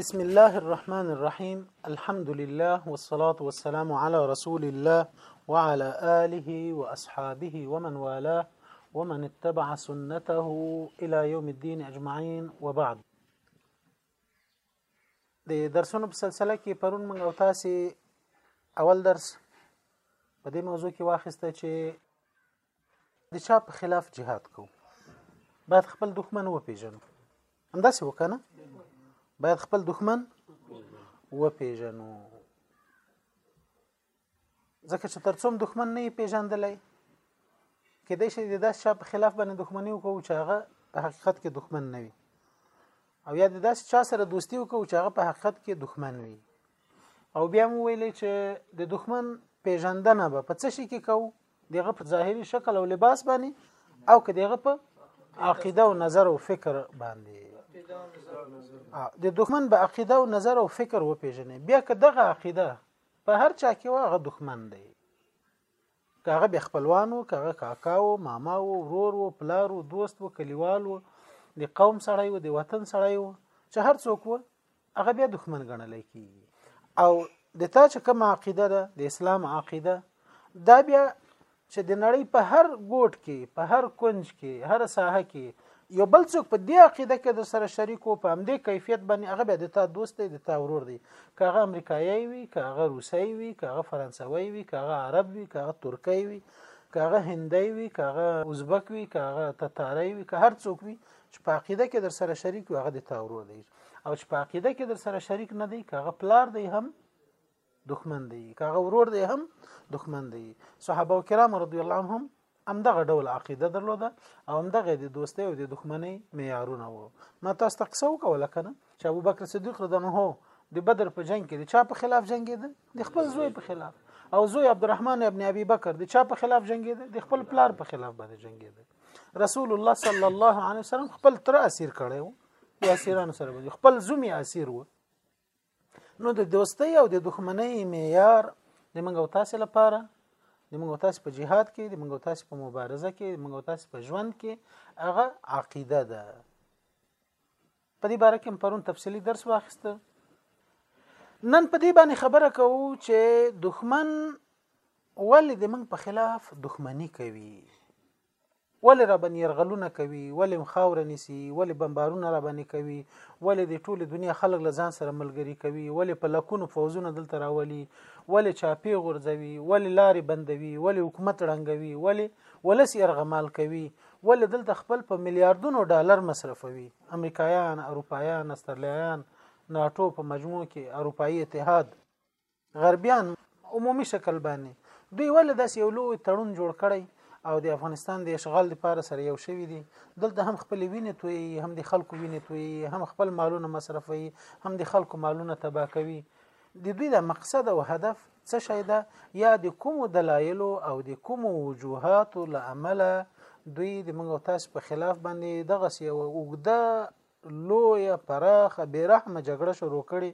بسم الله الرحمن الرحيم الحمد لله والصلاة والسلام على رسول الله وعلى آله وأصحابه ومن والاه ومن اتبع سنته إلى يوم الدين أجمعين وبعد د درسونو په سلسله کې پرون موږ او تاسو اول درس په دې موضوع کې واخیسته چې د چا په خلاف جهاد کو باید خپل دښمن وپیژنو همداسې وکنه باید خپل دښمن وپیژنو ځکه چې ترڅوم دښمن نه پیژندلای کېدای شي د داس چا په خلاف باندې دښمنی وکړو چې هغه په حقیقت کې دښمن نه وي او یا د داس چا سره دوستی وکړو چې هغه په حقیقت کې دښمن وي او بیا مو ویلې چې د دښمن پیژندنه به په څه شي کې کوو دغه په ظاهري شکل او لباس باندې او که دغه په عقیده او نظر او فکر باندې د دښمن به عقیده او نظر او فکر وپیژنې بیا که دغه عقیده په هر چا کې واغه دښمن دی کاغه به خپلوانو کاغه کاکاو ماماو ورور او پلارو دوست او کلیوالو د قوم سړی او د وطن سړی او چې هر څوک و هغه بیا دښمن ګڼل کیږي او د تا چې کوم عقیده ده د اسلام عقیده دا بیا چې د نړۍ په هر ګوټ کې په هر کنج کې هر ساحه کې یو بل څوک په دې عقیده کې د سره شریکو په همدې کیفیت باندې هغه به د تا دوست دی د تا ورور دی که هغه امریکایي وي که هغه روسي وي که هغه فرانسوي وي که هغه عرب وي که هغه ترکی وي که هغه هندی وي که هغه ازبک وي که هغه تتاری وي که هر څوک وي چې په عقیده کې در سره شریک وي هغه د تا ورور دی او چې په عقیده کې در سره شریک نه دی که هغه پلار دی هم دښمن دی که هغه ورور دی هم دښمن دی صحابه کرام رضی الله عنهم همدغه ډول عقیده درلوده او همدغه د دوستۍ او د دښمنۍ معیارونه وو ما تاسو ته قصه وکوله کنه چې ابو بکر صدیق رضی الله عنه د بدر په جنگ کې د چا په خلاف جنگیده د خپل زوی په خلاف او زوی عبدالرحمن ابن ابي بکر د چا په خلاف جنگیده د خپل پلار په خلاف باندې جنگیده رسول الله صلی الله علیه وسلم خپل تر اسیر کړی وو د اسیرانو سره باندې خپل زومی اسیر وو نو د دوستۍ او د دښمنۍ معیار د منګ او تاسو لپاره د منګ او تاسو په جهاد کې د منګ او تاسو په مبارزه کې د منګ او تاسو په ژوند کې هغه عقیده ده په دې باره کې پرون تفصیلی درس واخیست نن په دې باندې خبره کوو چې دښمن ولې د موږ په خلاف دښمنی کوي ولې را باندې يرغلونه کوي ولې مخاور نيسي ولې بمبارونه را باندې کوي ولې د ټوله دنیا خلک له ځان سره ملګري کوي ولې په لکونو فوزونه دلته راولي ولې چاپی غورځوي ولې لارې بندوي ولې حکومت ړنګوي ولې ولس يرغمال کوي ولې دلته خپل په میلیارډونو ډالر مصرفوي امریکایان اروپایان استرلیایان ناټو په مجموع کې اروپایي اتحاد غربیان عمومي شکل باندې دوی ولې داسې یو لوی تړون جوړ کړی او د افغانستان د اشغال لپاره سره یو شوی دي دلته هم خپل وینې توي هم د خلکو وینې توي هم خپل مالونه مصرفوي هم د خلکو مالونه تباہ کوي د دوی د مقصد او هدف څه شی ده یا د کومو دلایلو او د کومو وجوهاتو له امله دوی د موږ او تاسو په خلاف باندې دغه یو اوږده لویه پراخه بیرحمه جګړه شروع کړي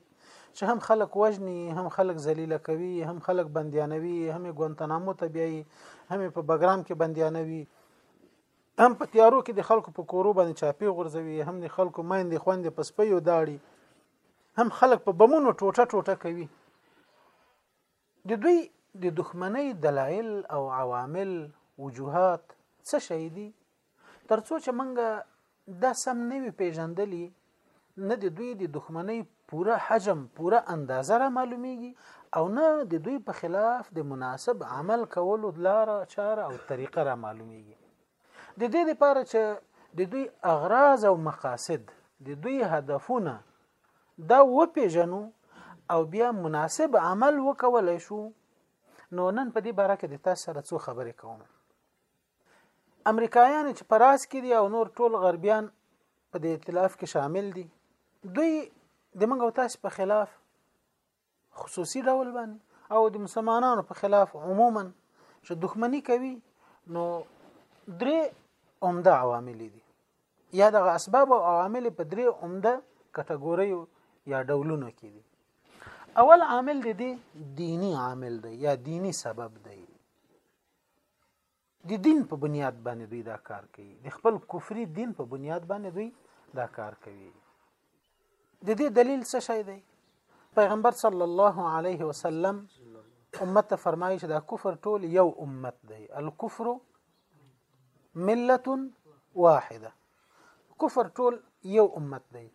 چې هم خلک وژني هم خلک ذلیله کوي هم خلک بندیانوي هم ګونتنامو ته بیایي هم په بګرام کې بندیانوي هم په تیارو کې د خلکو په کورو باندې چاپی غورځوي هم د خلکو مایندې خوندې په سپیو داړي هم خلک په بمونو ټوټه ټوټه کوي د دوی د دښمنۍ دلایل او عوامل وجوهات څه شي دي ترڅو چې موږ دا سم نه وي پیژندلی نه د دوی د دښمنۍ پوره حجم پوره اندازه را معلومیږي او نه د دوی په خلاف د مناسب عمل کولو لار چاره او طریقه را معلومیږي د دې لپاره چې د دوی اغراض او مقاصد د دوی هدفونه دا وپیژنو او بیا مناسب عمل وکولای شو نو نن په دې باره کې د تاسو سره څو خبرې کوم امریکایان چې پراس کې دي او نور ټول غربیان په دې ائتلاف کې شامل دي دوی د منګو تاسو په خلاف خصوصي ډول باندې او د مسلمانانو په خلاف عموما چې دښمنی کوي نو درې عمده عوامل دي یا د اسباب او عوامل په درې عمده کټګوري یا ډولونو کې دي اول عامل دی دی دینی عامل دی یا دینی سبب دی د دین په بنیاد باندې دوی دا کار کوي د خپل کفري دین په بنیاد باندې دوی دا کار کوي د دې دلیل څه شی دی پیغمبر صلی الله علیه وسلم امت ته فرمایي چې دا کفر ټول یو امت دی الکفر ملت واحده کفر ټول یو امت دی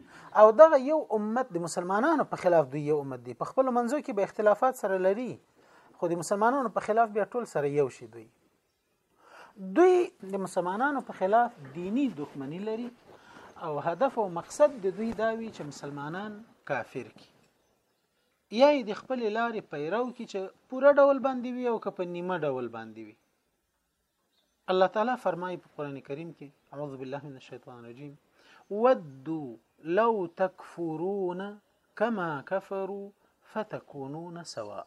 او دغه یو امت د مسلمانانو په خلاف دی یو امت دی په خپل منځو کې به اختلافات سره لري خو د مسلمانانو په خلاف بیا ټول سره یو شي دوی دوی د مسلمانانو په خلاف دینی دښمنی لري او هدف او مقصد د دوی دا وی چې مسلمانان کافر کی یا د خپل لارې پیرو کی چې پوره ډول باندې وي او که په نیمه ډول باندې وي الله تعالی فرمایي په قران کریم کې اعوذ بالله من الشیطان الرجیم ودوا لو تکفرون کما کفروا فتكونون سواء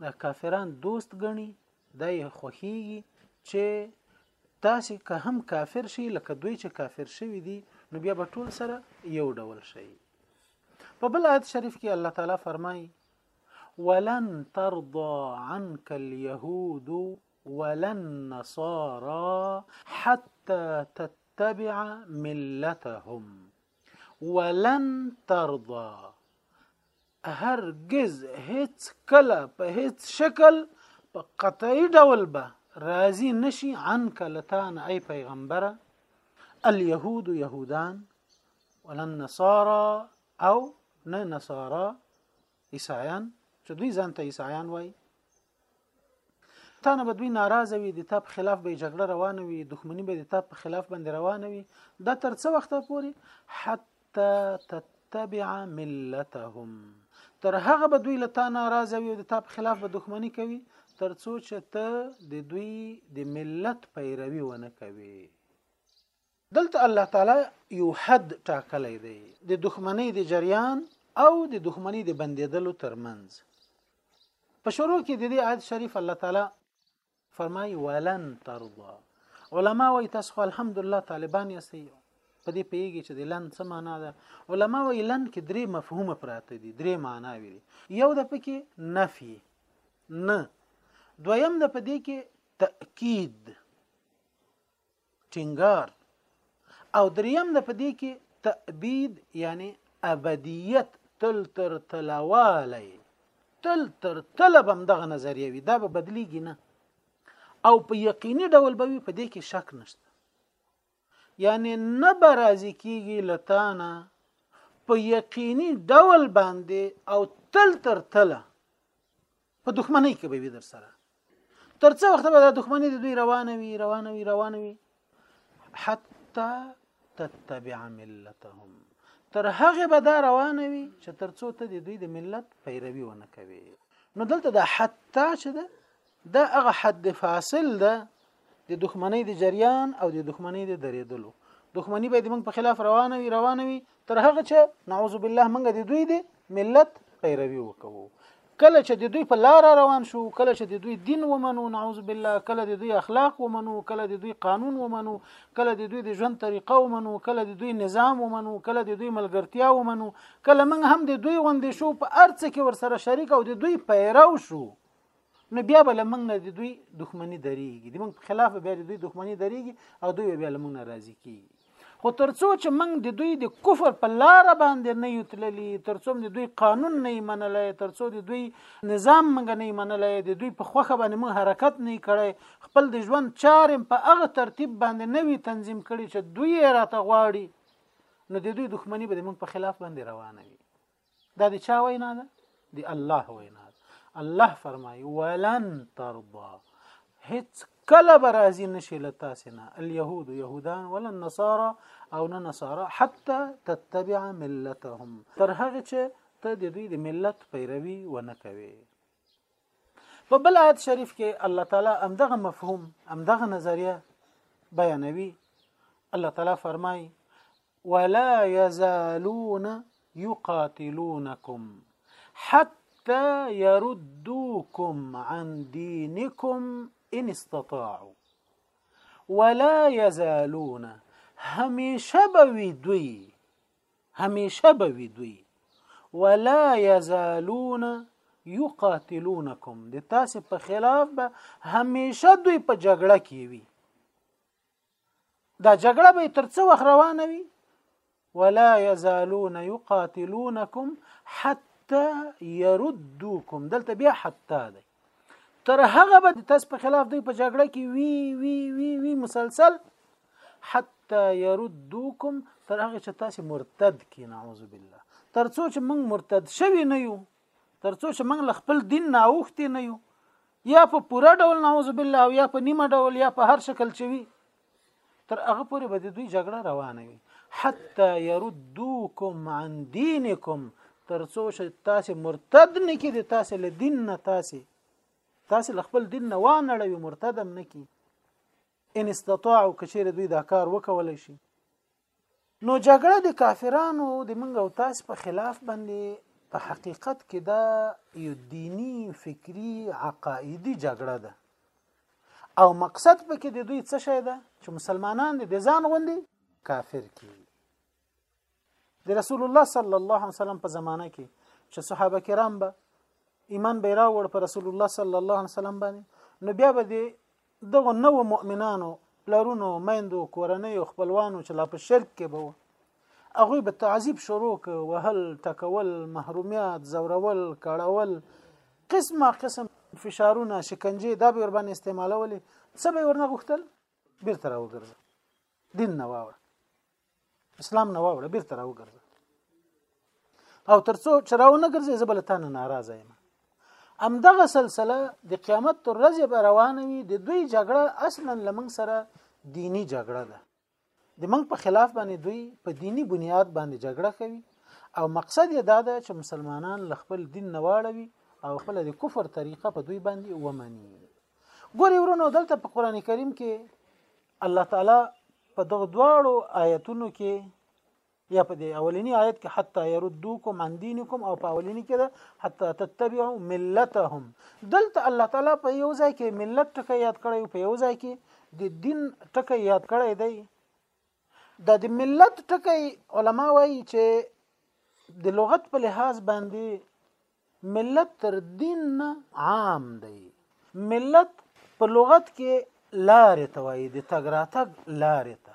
دا کافران دوست غني دا یې خوخیږي چې تاسو که هم کافر شي لکه دوی چې کافر شوي دي نو بیا به ټول سره یو ډول شي په بل آیت شریف کې الله تعالی فرمایي ولن ترضى عنك اليهود ولا النصارى حتى تتبع ملتهم ولن ترضى هرگز هیڅ کله په هیڅ شکل په قطعي ډول به راضي نشي عنك لتان اي پیغمبره اليهود يهودان ولا النصارى او نه نصارى عیسایان چې دوی ځان ته عیسایان وای تا نه به دوی ناراضه وي د تا په خلاف به جګړه روانه وي دښمني به د تا په خلاف باندې روانه وي دا تر څه وخته پوري حتی تت تتبع ملتهم تر هغه به دوی لتا ناراضه وي او د تا په خلاف به دښمنی کوي تر څو چې ته د دوی د ملت پیروي ونه کوي دلته الله تعالی یو حد ټاکلی دی د دښمنۍ د جریان او د دښمنۍ د بندیدلو ترمنځ په شروع کې د دې آیت شریف الله تعالی فرمای ولن ترضا علما وایي تاسو الحمدلله طالبان یاست په دې پیږي چې د لن څه معنا ده علما وایي لن کې درې مفهومه پراته دي درې معناوي دي یو د پکې نفي نه دویم د پدې کې تأکید ټینګار او دریم د پدې کې تأبید یعنی ابدیت تل تر تلوالی تل تر تل بم دغه نظریه وي دا به بدلیږي نه او په یقیني ډول به وي په دې کې شک نشته یعنی نه برازي کیږي لتانه په یقیني ډول باندې او تل تر تله په دښمنۍ کې به وي در سره تر څو وخت به د دښمنۍ د دوی روانه وي روانه وي روانه وي حتی تتبع ملتهم تر هغه به دا روانه وي چې تر څو ته د دوی د ملت پیروي ونه کوي نو دلته د حتی چې ده دا هغه حد فاصل ده د دښمنۍ د جریان او د دښمنۍ د درېدلو دښمنی به د موږ په خلاف روانه وي روانه وي تر هغه چې نعوذ بالله موږ د دوی د ملت پیروي وکړو کله چې د دوی په لار روان شو کله چې د دوی دین ومنو نعوذ بالله کله د دوی اخلاق ومنو کله د دوی قانون ومنو کله د دوی د ژوند طریقه ومنو کله د دوی نظام ومنو کله د دوی ملګرتیا ومنو کله موږ هم د دوی غوندې شو په ارڅ کې ورسره شریک او د دوی پیرو شو نو بیا به لمنګ نه د دوی دښمنی درېږي د موږ په خلاف بیا د دوی دښمنی درېږي او دوی بیا لمنګ ناراضي کیږي خو ترڅو چې موږ د دوی د کفر په لار باندې نه یو تللی ترڅو د دوی قانون نه منلی ترڅو د دوی نظام موږ نه منلی د دوی په خوخه باندې موږ حرکت نه کړی خپل د ژوند چارې په هغه ترتیب باندې نوی تنظیم کړي چې دوی راته غواړي نو د دوی دښمنی به موږ په خلاف باندې روانه وي دا د چا وینا ده د الله وینا ده الله فرمایي ولن ترضى هیڅ کله به راضي نشي له تاسې نه اليهود يهودان ولا النصارى او نه نصارا حتى تتبع ملتهم تر هغه چې ته د دوی د ملت پیروي ونه کوي په بل آیت شریف کې الله تعالی همدغه مفهوم همدغه نظریه بیانوي الله تعالی فرمای ولا يزالون يقاتلونكم حتى يردوكم عن دينكم ان استطاعوا ولا يزالون هميشه بوي دوی هميشه به وي دوی ولا يزالون يقاتلونكم د تاسو په خلاف به هميشه دوی په جګړه کې وي دا جګړه به تر څو وخت روانه وي ولا يزالون يقاتلونكم حتى يردوكم دلته بیا حتى دی تر هغه به تاسو په خلاف دوی په جګړه کې وی وی وی وی مسلسل حتى يردوكم تر هغه چې تاسو مرتد کی نعوذ بالله تر څو چې موږ مرتد شوی نه یو تر څو چې موږ خپل دین نه اوختی نه یو یا په پوره ډول نعوذ بالله او یا په نیمه ډول یا په هر شکل چوي تر هغه پورې به د دوی جګړه روانه وي حتی يردوکم عن دینکم تر څو چې تاسو مرتد نه کې د تاسو له دین نه تاسو تاسو له خپل دین نه وانړوي مرتدم نه کې ان استطاعوا کچیر دوی دا کار وکول شي نو جګړه د کافرانو د منګ او تاسو په خلاف باندې په حقیقت کې دا یو دینی فکری عقایدی جګړه ده او مقصد پکې د دوی څه شی ده چې مسلمانان د ځان غوندي کافر کی د رسول الله صلی الله علیه وسلم په زمانه کې چې صحابه کرام به ایمان به راوړ پر رسول الله صلی الله علیه وسلم باندې نو بیا به د دغو نوو مؤمنانو پلرونو میندو کورنیو خپلوانو چې لا په شرک کې به وو هغوی به تعذیب شروع که وهل ټکول محرومیات زورول کړول قسمه قسم فشارونه شکنجې دا به ورباندې استعمالولې څه به ورنه غوښتل بیرته راوګرځه دین نه واوره اسلام نه واوړه بیرته راوګرځه او ترڅو چې راونه ګرځي زه بل تانه ناراضه یم امدغه سلسله د قیامت تر ورځې به روانه وي د دوی جګړه اصلا لمن سره دینی جګړه ده د موږ په خلاف باندې دوی په دینی بنیاد باندې جګړه کوي او مقصد یې دا ده چې مسلمانان له خپل دین نه واړوي او خپل د کفر طریقه په دوی باندې ومني ګوري ورونو دلته په قران کریم کې الله تعالی په دغه دواړو آیتونو کې یا په دې اولنی آیت کې حتی يردوکم عن دینکم او په اولنی کې ده حتی تتبعوا ملتهم دلته الله تعالی په یو ځای کې ملت ټکی یاد کړی او په یو ځای کې د دین ټکی یاد کړی دی د د ملت ټکی علما وایي چې د لغت په لحاظ باندې ملت تر دین نه عام دی ملت په لغت کې لارې ته وایي د تګ راتګ لارې ته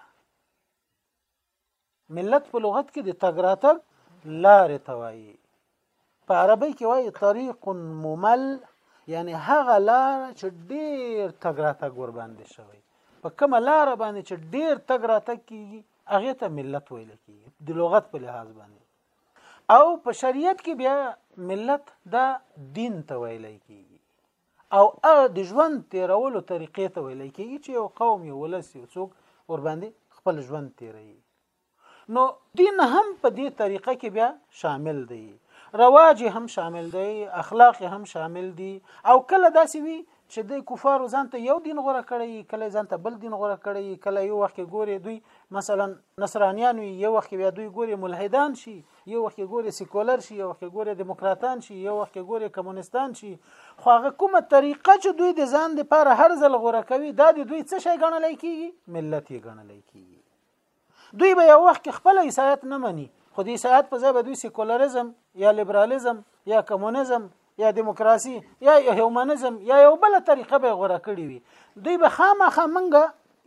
ملت په لغت کې د تګ راتګ لارې ته وایي په عربی کې وایي طریق ممل یعنی هغه لار چې ډیر تګ راتګ ور باندې شوی په کومه لار باندې چې ډیر تګ راتګ کیږي هغه ته ملت ویل کیږي د لغت په لحاظ باندې او په شریعت کې بیا ملت دا دین ته ویل کیږي او ا د ژوند تیرولو طریقې ته ویل کیږي چې یو قوم یو ولس یو څوک ور باندې خپل ژوند تیري نو دین هم په دې طریقه کې بیا شامل دی رواج هم شامل دی اخلاق هم شامل دی او کله داسې وي چې د کفارو ځان ته یو دین غوړه کړی کله ځان ته بل دین غوړه کړی کله یو وخت ګوري دوی مثلا نصرانیان وي یو وخت بیا دوی ګوري ملحدان شي یو وخت ګوري سیکولر شي یو وخت ګوري دیموکراتان شي یو وخت ګوري کمونستان شي خو هغه کومه طریقه چې دوی د ځان لپاره هر ځل غوره کوي دا د دوی څه شي ګڼل کیږي ملت یې ګڼل کیږي دوی به یو وخت خپل عیسایت نه مني خو د عیسایت په ځای به دوی سیکولریزم یا لیبرالیزم یا کمونیزم یا دیموکراسي یا هیومنزم یا یو بل طریقه به غوړه کړی وي دوی به خامخا منګه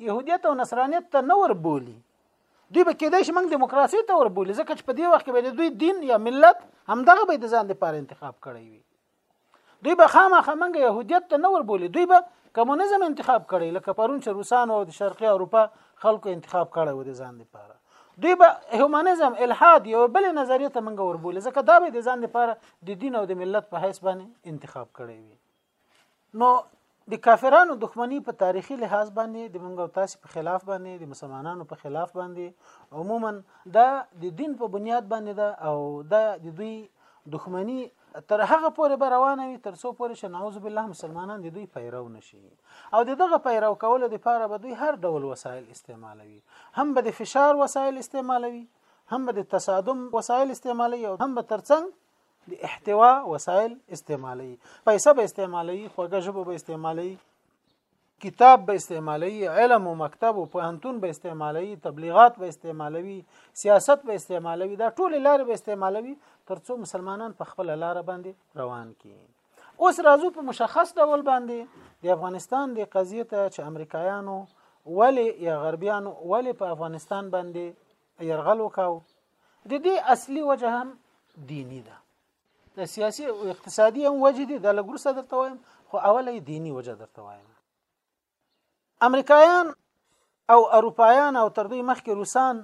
يهودیت او نصرانیت ته نه ور بولی دوی به کېدای شي موږ دیموکراسي ته ور بولی ځکه چې په دې وخت کې به دوی دین یا ملت همدغه به د ځان لپاره انتخاب کړی وي دوی به خامخا منګه يهودیت ته نه ور بولی دوی به کمونیزم انتخاب کړی لکه پرون چې روسانو او د شرقي اروپا خلکو انتخاب کړی و د ځان لپاره دوی به هیومانیزم الحاد یو بل نظریه ته منګه وربول ځکه دا به د ځان لپاره د دین او د ملت په حیث باندې انتخاب کړی وي نو د کافرانو دښمنی په تاریخي لحاظ باندې د منګه او تاسو په خلاف باندې د مسلمانانو په خلاف باندې عموما دا د دین په بنیاد باندې دا او دا د دوی دښمنی تر هغه پورې به روانه وي تر څو پورې چې نعوذ بالله مسلمانان د دوی پیرو نشي او د دغه پیرو کولو لپاره به دوی هر ډول وسایل استعمالوي هم به د فشار وسایل استعمالوي هم به د تصادم وسایل استعمالوي او هم به ترڅنګ د احتوا وسایل استعمالوي پیسې به استعمالوي خوږه ژبه به استعمالوي کتاب به استعمالوي علم او مکتب او پوهنتون به استعمالوي تبلیغات به استعمالوي سیاست به استعمالوي دا ټول لارې به استعمالوي ترڅو مسلمانان په خپل لار باندې روان کړي اوس راځو په مشخص ډول باندې د افغانستان د قضیه ته چې امریکایانو ولی یا غربیانو ولی په افغانستان باندې يرغل وکاو د دې اصلي وجه هم دینی ده د سیاسي او اقتصادي هم وجه دي د لګرو سره درته وایم خو اوله دینی وجه درته وایم امریکایان او اروپایان او تر دوی مخکې روسان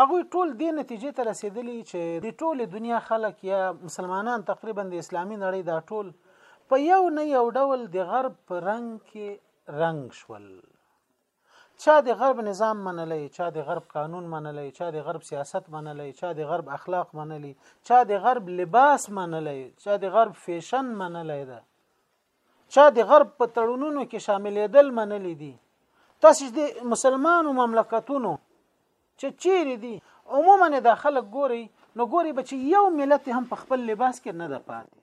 هغه ټول دې نتیجې ته رسیدلی چې د ټوله دنیا خلک یا مسلمانان تقریبا د اسلامي نړۍ دا ټول په یو نه یو ډول د غرب په رنګ کې رنګ شول چا د غرب نظام منلی چا د غرب قانون منلی چا د غرب سیاست منلی چا د غرب اخلاق منلی چا د غرب لباس منلی چا د غرب فیشن منلی ده چا د غرب په تړونونو کې شاملېدل منلی دي تاسو د مسلمانو مملکتونو چې چیرې دي عموما د خلک ګوري نو ګوري به چې یو ملت هم په خپل لباس کې نه ده پاتې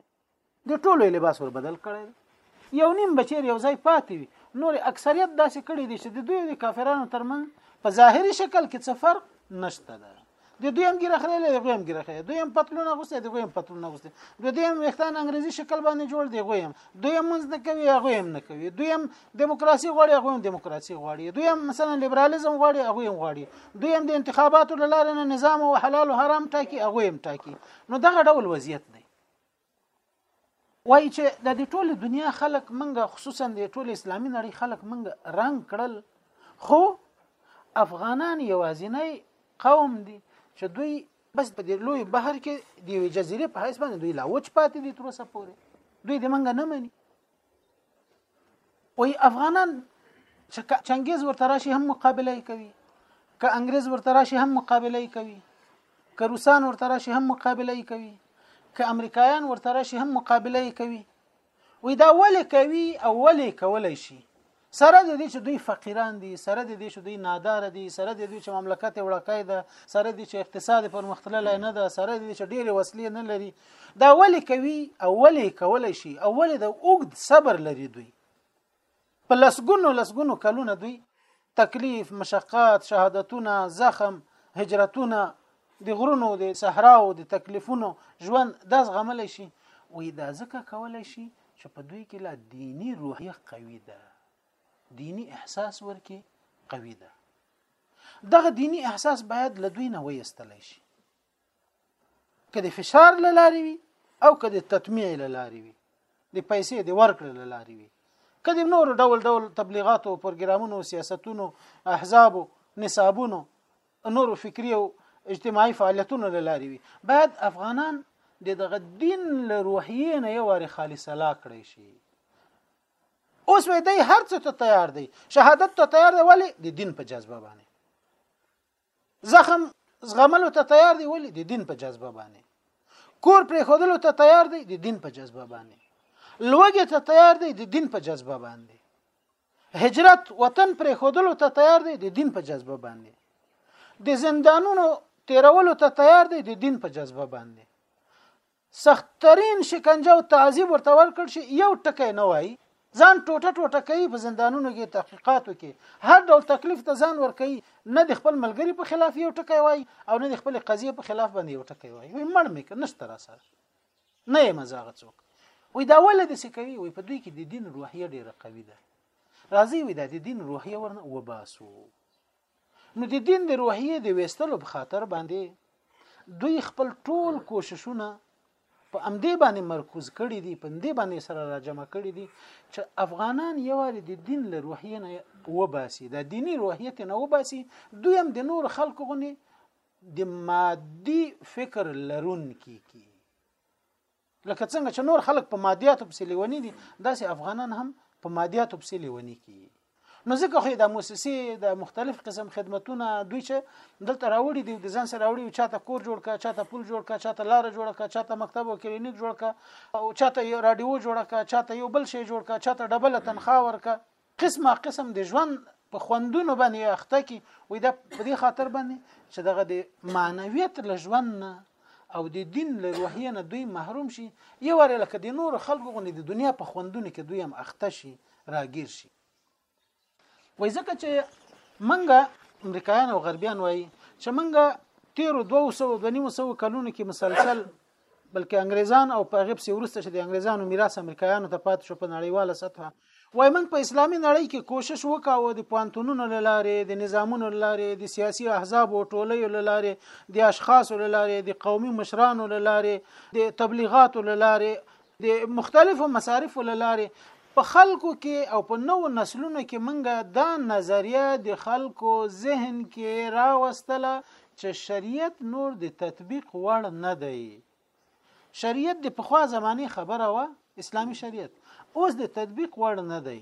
د ټولو لباس ور بدل کړی دی یو نیم بچیر یو ځای پاتې وي نور اکثریت داسې کړي دي چې د دوی د کافرانو ترمنځ په ظاهري شکل کې څه فرق نشته ده د دوی هم ګیره خلې له غویم ګیره خلې دوی هم پتلون غوسته دی غویم پتلون غوسته د دوی هم وختان انګریزي شکل باندې جوړ دی غویم دوی هم منځ نه کوي غویم نه کوي دوی هم دیموکراسي غواړي غویم دیموکراسي غواړي دوی هم مثلا لیبرالیزم غواړي غویم غواړي دوی هم د انتخاباتو لاره نه نظام او حلال او حرام ټاکي غویم ټاکي نو دغه ډول وضعیت دی وایي چې د دې ټول دنیا خلک منګه خصوصا د ټول اسلامي نړۍ خلک منګه رنگ کړل خو افغانان یوازینی قوم دي چې دوی بس په دې لوی بحر کې د یوې جزیرې په حیث باندې دوی لا وچ پاتې دي تر اوسه پورې دوی د منګه نه مني وای افغانان چې چنګیز ورته راشي هم مقابله کوي که انګريز ورته راشي هم مقابله کوي که روسان ورته راشي هم مقابله کوي که امریکایان ورته راشي هم مقابله کوي وای دا ولې کوي او ولې کولای شي سره د دې چې دوی فقیران دي سره د دې چې دوی نادار دي سره د دې چې مملکت وړکای ده سره د دې چې اقتصاد پرمختللی نه ده سره د دې چې ډېرې وسلې نه لري دا ولې کوي او ولې کولای شي او ولې د اوږد صبر لري دوی په لسګونو لسګونو کلونه دوی تکلیف مشقات شهادتونه زخم هجرتونه د غرونو د صحراو د تکلیفونو ژوند د زغمل شي وې دا ځکه کولای شي چې په دوی کې لا دینی روحیه قوي ده دینی احساس ورکی قوي ده دغه دینی احساس باید له دوی نه ویستل شي که د فشار لاري وي او که د تطمیع لاري وي د پیسې د ورکړې لاري وي که د نور ډول ډول تبلیغاتو پروګرامونو سیاستونو احزابو نصابونو نورو فکری او اجتماعي فعالیتونو له لارې وي باید افغانان د دغه دین له روحیې نه یو واري خالص لا کړی شي اوس وې دی هر څه ته تیار دی شهادت ته تیار دی ولی د دین په جذبه باندې زخم زغملو ته تیار دی ولی د دین په جذبه باندې کور پرې خودلو ته تیار دی د دین په جذبه باندې لوګي ته تیار دی د دین په جذبه باندې هجرت وطن پرې خودلو ته تیار دی د دین په جذبه باندې د زندانونو تیرولو ته تیار دی د دین په جذبه باندې سختترین شکنجه او تعذیب ورته ورکړ شي یو ټکی نه وای ځان ټوټه ټوټه کوي په زندانونو کې تحقیقاتو کې هر ډول تکلیف ته ځان ور کوي نه د خپل ملګری په خلاف یو ټکی وای او نه د خپل قضیه په خلاف باندې یو ټکی وای وي مړ مې نشته را سره نه یې مزاغه څوک وای دا ول د څه کوي وای په دوی کې د دین روحیه ډیره قوي ده راځي وای دا د دین روحیه ورنه وباسو نو د دین د روحیه د وستلو په خاطر باندې دوی خپل ټول کوششونه په امدې باندې مرکوز کړي دي په دې باندې سره راجمع کړي دي چې افغانان یوار د دین له روحیه نه وباسي د دینی روحیت نه وباسي دوی هم د نور خلکو غني د مادي فکر لرونکي کی لکه څنګه چې نور خلک په مادیاتو پسې لیونی دي داسې افغانان هم په مادیاتو پسې لیونی کی نو ځکه خو د موسسې د مختلف قسم خدمتونه دوی چې دلته راوړي دي د ځان سره راوړي او چاته کور جوړ کا چاته پول جوړ کا چاته لار جوړ کا چاته مکتب او کلینیک جوړ کا او چاته رادیو جوړ کا چاته یو بل شی جوړ کا چاته ډبل تنخواه ورکا قسمه قسم د ژوند په خوندونو باندې اخته کی وې دا په دې خاطر باندې چې دغه د معنویت له ژوند نه او د دین له روحیه نه دوی محروم شي یو ور لکه د نور خلکو غونې د دنیا په خوندونو کې دوی هم اخته شي راګیر شي وې ځکه چې منګه امریکایان او غربیان وایي چې منګه تیرو 200 دنیو سو کلونو کې مسلسل بلکې انګریزان او په هغه پسې ورسته چې د انګریزانو میراث امریکایانو ته پات شو په نړیواله سطح وای موږ په اسلامي نړۍ کې کوشش وکاوه د پوانتونونو لاره د نظامونو لاره د سیاسي احزاب او ټولیو لاره د اشخاصو لاره د قومي مشرانو لاره د تبلیغاتو لاره د مختلفو مصارفو لاره په خلکو کې او په نو نسلونو کې منګه دا نظریه د خلکو ذهن کې راوستله چې شریعت نور د تطبیق وړ نه دی شریعت د پخوا زماني خبره و اسلامی شریعت اوس د تطبیق وړ نه دی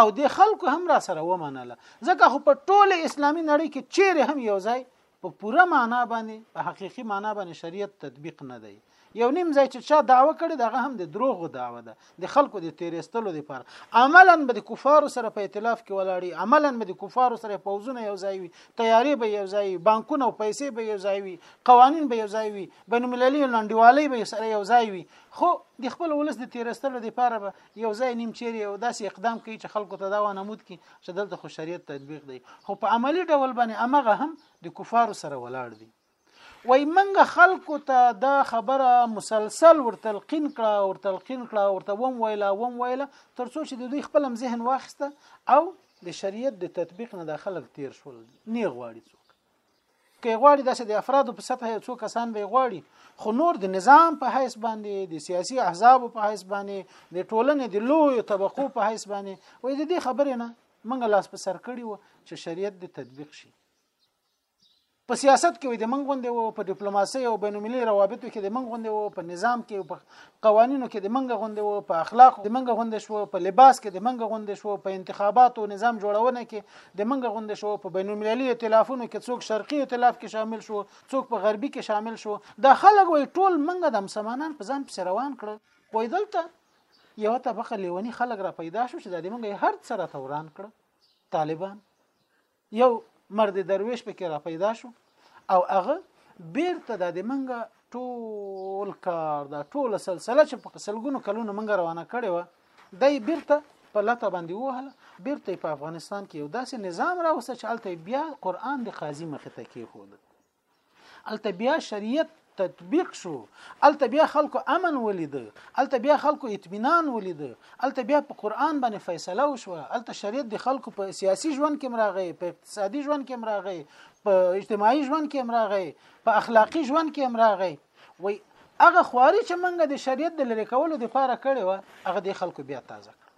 او د خلکو هم را سره ومنله ځکه خو په ټول اسلامی نړۍ کې چیرې هم یو ځای په پوره معنا باندې په حقيقي معنا باندې شریعت تطبیق نه دی یو نیم ځای چې چا دعوه کړي دغه هم د دروغ دعوه ده د خلکو د تیرستلو لپاره عملا به د کفارو سره په ائتلاف کې ولاړی عملا به د کفارو سره پوزونه یو ځای وي تیاری به یو ځای بانکونه او پیسې به یو ځای وي قوانین به یو ځای وي بین المللي لنډیوالۍ به سره یو ځای وي خو د خپل ولس د تیرستلو لپاره به یو ځای نیم چیرې او داسې اقدام کوي چې خلکو ته دا ونمود کی چې دلته خو شریعت تطبیق دی خو په عملی ډول باندې امغه هم د کفارو سره ولاړ دي وای منګه خلکو ته دا خبره مسلسل ورتلقین کړه ورتلقین کړه ورته وم ویلا وم ویلا ترڅو چې د دوی خپل ذهن واخیسته او د شریعت د تطبیق نه د خلک تیر شول نه غواړي څوک کې غواړي داسې د افرادو په سطح یو څو کسان به غواړي خو نور د نظام په حیث باندې د سیاسي احزاب په حیث باندې د ټولنې د لوی طبقو په حیث باندې وې د دې خبرې نه منګه لاس په سر کړی و چې شریعت د تطبیق شي په سیاست کې د منګ غوندې وو په ډیپلوماسي او بین المللي روابطو کې د منګ غوندې وو په نظام کې په قوانینو کې د منګ غوندې وو په اخلاق د منګ غوندې شو په لباس کې د منګ غوندې شو په انتخاباتو نظام جوړونه کې د منګ غوندې شو په بین المللي ائتلافونو کې څوک شرقي ائتلاف کې شامل شو څوک په غربي کې شامل شو دا خلک وي ټول منګ د مسلمانان په ځان پس روان کړ وای دلته یو طبقه لیونی خلک را پیدا شو چې د منګ هر څه را توران کړ طالبان یو مرد درویش پکې را پیدا شو او هغه بیرته د منګه ټول کار دا ټول سلسله چې په سلګونو کلونو منګه روانه کړې و دای بیرته په لته باندې وهله بیرته په افغانستان کې یو داسې نظام راوسته چې الته بیا قران د قاضي مخ ته کېښود الته بیا شریعت تطبیق شو الته بیا خلکو امن ولید الته بیا خلکو اطمینان ولید الته بیا په قران باندې فیصله وشو الته شریعت د خلکو په سیاسي ژوند کې مراغې په اقتصادي ژوند کې مراغې په اجتماعي ژوند کې مراغې په اخلاقی ژوند کې مراغې وای هغه خواري چې منګه د شریعت د لری کولو لپاره کړې و هغه د خلکو بیا تازه کړ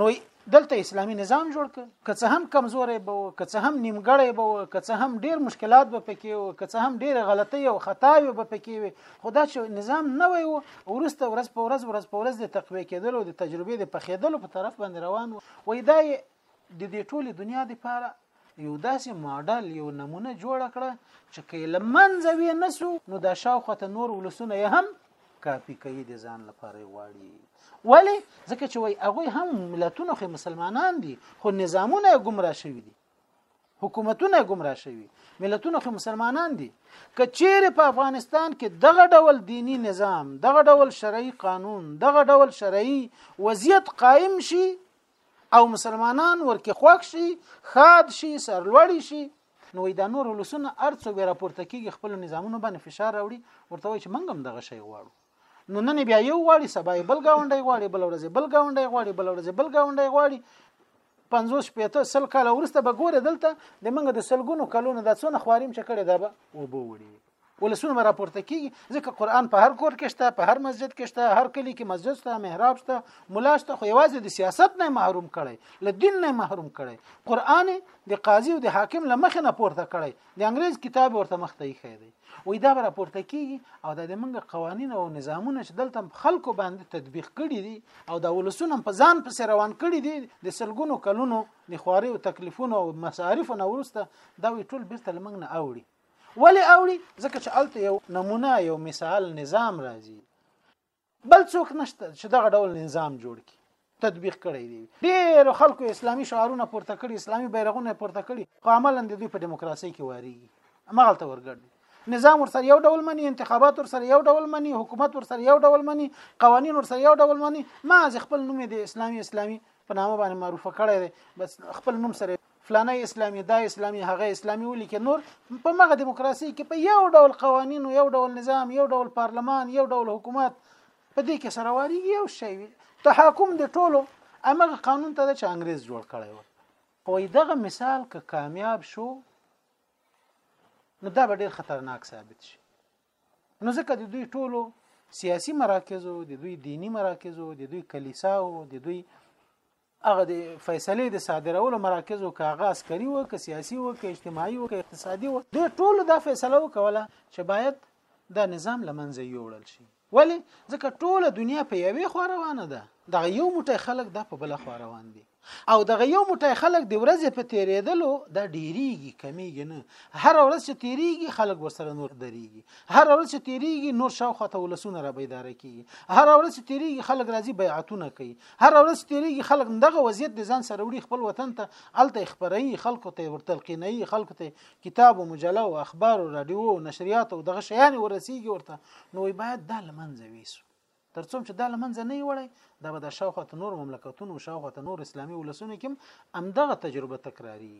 نو دلته اسلامی نظام جوړ ک که څه هم کمزورې به و که څه هم نیمګړې به و که څه هم ډیر مشکلات به پکې و که څه هم ډیر غلطۍ او خطاوي به پکې وي خو دا چې نظام نه وي و ورسته ورځ په ورځ ورځ په ورځ د تقوی کېدل او د تجربې د پخېدلو په طرف باندې روان و وای دا د دې ټوله دنیا لپاره یو داسې ماډل یو نمونه جوړ کړه چې که لمنځه وی نسو نو دا شاوخوا ته نور ولسونه یې هم کاپی کوي د ځان لپاره واړي ولی ځکه چې وای هغه هم ملتونه خو مسلمانان دي خو نظامونه گمراه شوی دي حکومتونه گمراه شوی ملتونه خو مسلمانان دي کچیر په افغانستان کې دغه ډول دینی نظام دغه ډول شرعي قانون دغه ډول شرعي وضعیت قائم شي او مسلمانان ورکه خوښ شي خاد شي سرلوړي شي نو دا نور ولسونه ارڅو به راپورته کیږي خپل نظامونو باندې فشار راوړي ورته وایي چې منګم دغه شی غواړو نو نن بیا یو غواړي سبا یې بل گاونډي غواړي بل ورځ بل گاونډي غواړي بل ورځ بل گاونډي غواړي 50 شپېته سل کال ورسته به ګوره دلته د منګه د سلګونو کلونو د څونه خواریم چې کړي دا به وبو وړي ولسونه به راپورته کیږي ځکه قران په هر کور کې شته په هر مسجد کې شته هر کلی کې مسجد شته محراب شته مولا شته خو یوازې د سیاست نه محروم کړي له دین نه محروم کړي قران د قاضي او د حاکم له مخې نه پورته کړي د انګريز کتاب ورته مخ ته یې دی وې دا به راپورته کیږي او د منګه قوانین او نظامونه چې دلته خلکو باندې تطبیق کړي دي او د ولسونو په ځان پسې روان کړي دي د سلګونو کلونو د خواري او تکلیفونو او مصارف نه ورسته دا وی ټول بیرته لمنګ نه اوړي ولی اوړي ځکه چې الته یو نمونه یو مثال نظام راځي بل څوک نشته چې دغه ډول نظام جوړ کړي تطبیق کړی دی ډیر خلکو اسلامي شعارونه پورته کړي اسلامي بیرغونه پورته کړي خو عملا د دوی په دیموکراسي کې واري مغلطه ورګړ نظام ورسره یو ډول مني انتخابات ورسره یو ډول مني حکومت ورسره یو ډول مني قوانين ورسره یو ډول مني ما ځ خپل نوم د اسلامي اسلامي په نامه باندې معروفه کړی دی بس خپل نوم سره فلانه اسلامي دا اسلامي هغه اسلامي ولیکي نور په مغه دیموکراسي کې په یو ډول قوانینو یو ډول نظام یو ډول پارلمان یو ډول حکومت په دې کې سره واري یو شی وي تحاکم د ټولو امغه قانون ته چې انګريز جوړ کړی و خو دغه مثال که کامیاب شو نو دا به ډیر خطرناک ثابت شي نو ځکه د دوی ټولو سیاسي مراکزو د دوی دینی مراکزو د دوی کلیساو د دوی هغه د فیصلې د صادرولو مراکز او کاغه عسکري او که سیاسي او که اجتماعي او که اقتصادي و د ټول دا فیصله وکوله چې باید دا نظام لمنځه یوړل شي ولی ځکه ټول دنیا په یوې خو روانه ده دغه یو موټی خلک دا په بل خو روان دي او دغه یو موټی خلک د ورځې په تیرېدلو دا ډیریږي کمیږي نه هر ورځ چې تیریږي خلک ورسره نور دريږي هر ورځ چې تیریږي نور شاوخوا ته ولسونه را بیدار کیږي هر ورځ چې تیریږي خلک راځي بیعتونه کوي هر ورځ تیریږي خلک دغه وضعیت د ځان سره وړي خپل وطن ته الته خبري خلکو ته ورتلقیني خلکو ته کتاب او مجله او اخبار او رادیو او نشریات او دغه شیان ورسیږي ورته نو باید دا لمنځه ویسو ترڅو چې دا لمنځه نه وړي دا به د شاوخوا نور مملکتونو شاوخوا نور اسلامي ولسونو کې هم دغه تجربه تکراري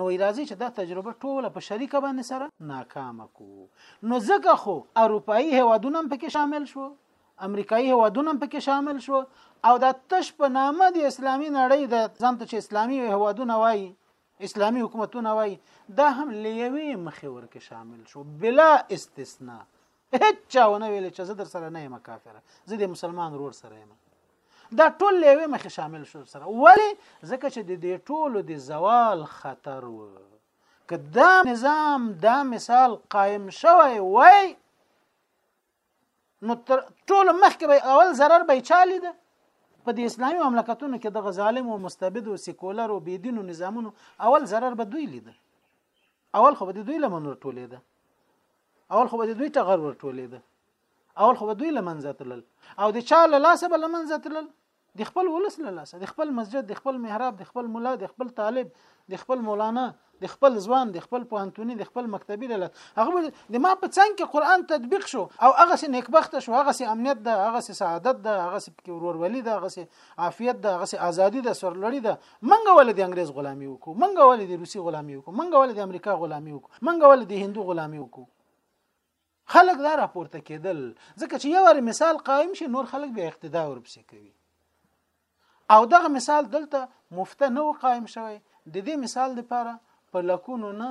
نو راځي چې دا تجربه ټوله په شریکه باندې سره ناکامه کو نو ځکه خو اروپאי هوادونه هم پکې شامل شو امریکایي هوادونه هم پکې شامل شو او دا تش په نامه د اسلامي نړۍ د ځان ته چې اسلامي هوادونه وایي اسلامي حکومتونه وایي دا هم لیوي مخې ورکه شامل شو بلا استثناء هیڅ چا ونه ویل چې زه در سره نه یم کافر زه د مسلمان رور سره یم دا ټول لیوې مخې شامل شو سره ولی ځکه چې د دې ټولو د زوال خطر و که دا نظام دا مثال قائم شوی وای نو ټول مخکې به اول ضرر به چالي ده په د اسلامي مملکتونو کې د ظالم او مستبد او سیکولر او بيدینو نظامونو اول ضرر به دوی لیده اول خو به دوی لمن ټولې ده اول خو به دوی ټغر ورټولېده اول خو به دوی لمنځه تلل او د چا له لاسه به لمنځه تلل د خپل ولس له لاسه د خپل مسجد د خپل محراب د خپل مولا د خپل طالب د خپل مولانا د خپل ځوان د خپل پوهنتوني د خپل مکتبي له هغه د ما په څنګ کې قران تطبیق شو او هغه سي نیکبخت شو هغه سي امنیت ده هغه سي سعادت ده هغه سي پکې ورورولي ده هغه سي عافیت ده هغه سي ازادي ده سرلړي ده منګه ول د انګريز غلامي وکړو منګه ول د روسي غلامي وکړو منګه ول د امریکا غلامي وکړو منګه ول د هندو غلامي وکړو خلک دا راپورته کېدل ځکه چې یو ور مثال قائم شي نور خلک به اقتدا ورپسې کوي او دغه مثال دلته مفته نو قائم شوی د دې مثال لپاره په لکونو نه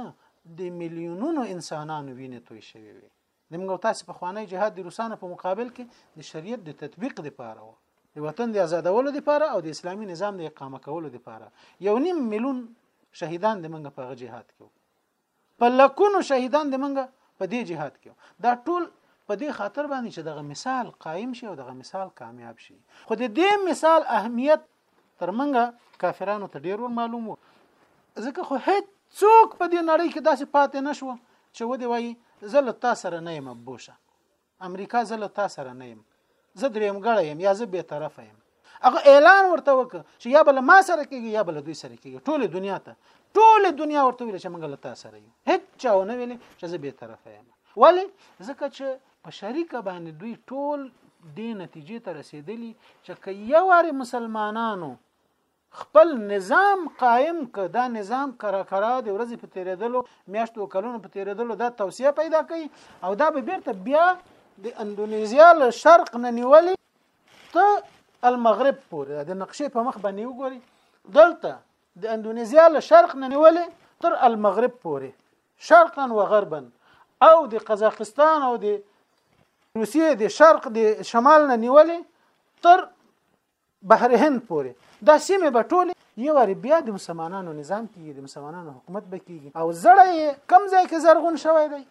د میلیونونو انسانانو وینې توی شوی وي زموږ تاسو په خوانی جهاد د روسانو په مقابل کې د شریعت د تطبیق لپاره و د وطن د آزادولو لپاره او د اسلامي نظام د اقامه کولو لپاره یو نیم میلیون شهیدان د منګه په جهاد کې په لکونو شهیدان د منګه په دې جهاد کې دا ټول په دې خاطر باندې چې دغه مثال قائم شي او دغه مثال کامیاب شي خو د دې مثال اهمیت تر منګه کافرانو ته ډیر ور معلوم وو ځکه خو هیڅ څوک په دې نړۍ کې داسې پاتې نشو چې ودی وای زه له تا سره نه یم بوشه امریکا زه له تا سره نه یم زه دریم ګړی یم یا زه به طرف یم هغه اعلان ورته وکړ چې یا بل ما سره کېږي یا بل دوی سره کېږي ټوله دنیا ته ټوله دنیا ورته ویل چې موږ له تا سره یو هیڅ چا ونه ویل چې زه به طرف یم ولی ځکه چې په شریکه باندې دوی ټول دې نتیجې ته رسیدلی چې که یو واري مسلمانانو خپل نظام قائم ک دا نظام کرا کرا د ورځې په تیرېدلو میاشتو کلونو په تیرېدلو دا توسعه پیدا کوي او دا به بیرته بیا د اندونیزیا له شرق نه نیولې ته المغرب پورې د نقشې په مخ باندې وګوري دلته د اندونیزیا له شرق نه نیولې تر المغرب پورې شرقا و غربا او د قزاقستان او د روسیې د شرق د شمال نه نیولې تر بحر هند پورې دا سیمه به ټوله یو وری بیا د مسلمانانو نظام کیږي د مسلمانانو حکومت به کیږي او زړی کم ځای کې زرغون شوی دی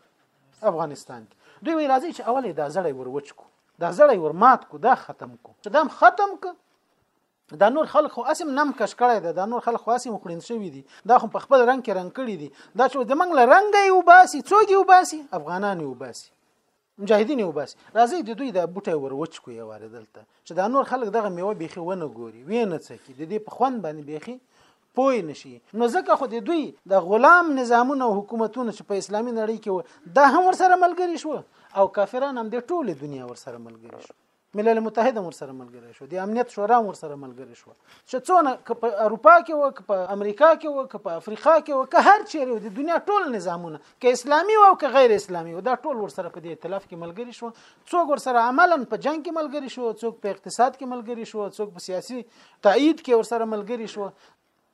افغانستان کې دوی وی راځي چې اولې دا زړی وروچ کو دا زړی ورمات کو دا ختم کو چې دا ختم کو دا نور خلک خو اسیم نم کش کړی دی دا نور خلک خو اسیم خړین شوی دي دا خو په خپل رنگ کې رنگ کړی دي دا چې د منګ له رنگ یو باسي څوګ یو باسي افغانان یو باسي مجاهدین یو باسي راځي د دوی د بوټي ور وچ کوی واره دلته چې دا نور خلک دغه میوه بيخي ونه ګوري وینه څکی د دې په خوند باندې بيخي پوی نشي نو ځکه خو د دوی د غلام نظامونه او حکومتونه چې په اسلامي نړۍ کې و دا هم ورسره ملګری شو او کافران هم د ټوله دنیا ورسره ملګری شو ملل متحد هم ورسره ملګری شو د امنیت شورا هم ورسره ملګری شو چې څونه که په اروپا کې و که په امریکا کې و که په افریقا کې و که هر چیرې د دنیا ټول نظامونه که اسلامي و او که غیر اسلامي و دا ټول ورسره په دې ائتلاف کې ملګری شو څوک ورسره عملا په جنگ کې ملګری شو څوک په اقتصاد کې ملګری شو څوک په سیاسي تایید کې ورسره ملګری شو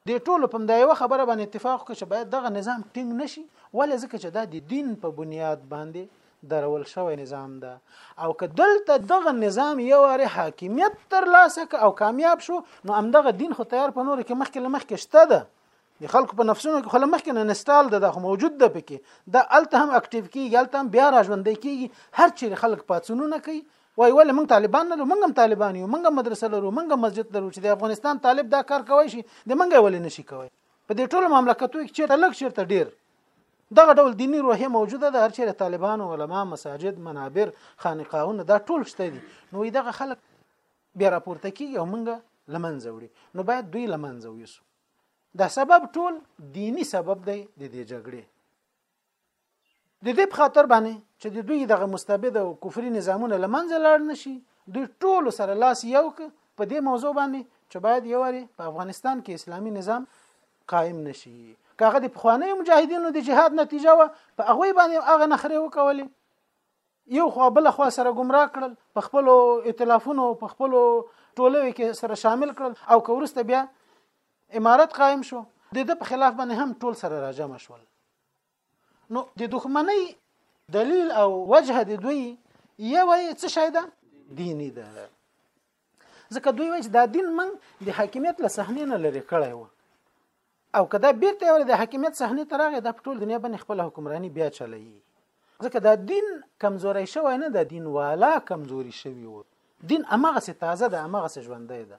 د ټولو په دا یو خبره باندې اتفاق وکړي چې باید دغه نظام ټینګ نشي ولې ځکه چې دا د دین په بنیاد باندې درول شوی نظام ده او که دلته دغه نظام یو واره حاکمیت تر لاسه ک او کامیاب شو نو هم دغه دین خو تیار په نور کې مخکې لمخ کې شته ده د خلکو په نفسونو کې خلک مخکې نه نستال ده خو موجود ده پکې دا الته هم اکټیو کیږي الته هم بیا راژوندې کیږي هر چیرې خلک پاتونونه کوي وای ولې موږ طالبان نه لرو موږ هم طالبان یو موږ مدرسه لرو موږ مسجد لرو چې د افغانستان طالب دا کار کوي شي د موږ ولې نشي کوي په دې ټولو مملکتو کې چیرته لږ چیرته ډیر دغه ډول دینی روحیه موجوده ده هر چیرې طالبان علما مساجد منابر خانقاهونه دا ټول شته دي نو دغه خلک بیا راپورته کیږي او موږ لمنځه وړي نو باید دوی لمنځه ویسو دا سبب ټول دینی سبب دی د دې جګړې د دې په خاطر باندې چې د دوی دغه مستبد او کفري نظامونه لمنځه لاړ نشي دوی ټول سره لاس یو ک په دې موضوع باندې چې باید یو وری په افغانستان کې اسلامي نظام قائم نشي کاغه د پخواني مجاهدینو د جهاد نتیجه و په هغه باندې هغه نخره وکولې یو خو بل خو سره گمراه کړل په خپل ائتلافونو په خپل ټولوي کې سره شامل کړل او کورسته بیا امارت قائم شو د دې په خلاف باندې هم ټول سره راجم شول نو د دښمنۍ دلیل او وجه د دوی یو څه شی ده دینی ده ځکه دوی وایي چې دا دین من د حاکمیت له صحنې نه لري کړی و او کدا بیرته ور د حاکمیت صحنې ته راغی د ټول دنیا باندې خپل حکمرانی بیا چلایي ځکه دا دین کمزوري شوی نه د دین والا کمزوري شوی و دین امغه سي تازه ده امغه سي ژوندې ده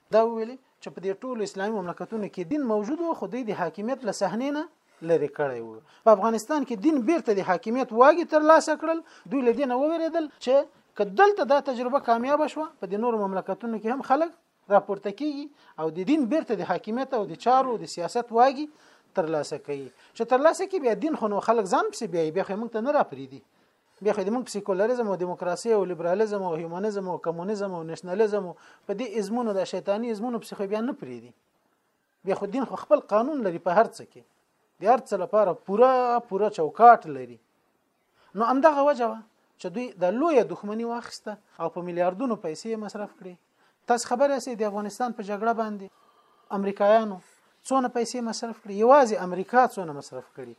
دا ویلي چې په دې ټولو اسلامي مملکتونو کې دین موجود و خو دوی د حاکمیت له صحنې نه لري کړی وو په افغانستان کې دین بیرته د حاکمیت واګي تر لاسه کړل دوی له دینه وویریدل چې کدلته دا تجربه کامیاب شوه په د نورو مملکتونو کې هم خلک راپورته کیږي او د دین بیرته د حاکمیت او د چارو د سیاست واګي تر لاسه کوي چې تر لاسه کې بیا دین خو نو خلک ځان پسې بیا بیا موږ ته نه راپریدي بیا خو موږ سیکولریزم او دیموکراسي او لیبرالیزم او هیومنزم او کمونیزم او نېشنلیزم په دې ازمونو د شیطاني ازمونو په خو بیا نه پریدي بیا خو دین خو خپل قانون لري په هر څه کې د هر څه لپاره پوره پوره چوکاټ لري نو همدغه وجه چې دوی د لوی دښمنی واخیسته او په میلیارډونو پیسې مصرف کړي تاسو خبر یاست د افغانستان په جګړه باندې امریکایانو څونه پیسې مصرف کړي یوازې امریکا څونه مصرف کړي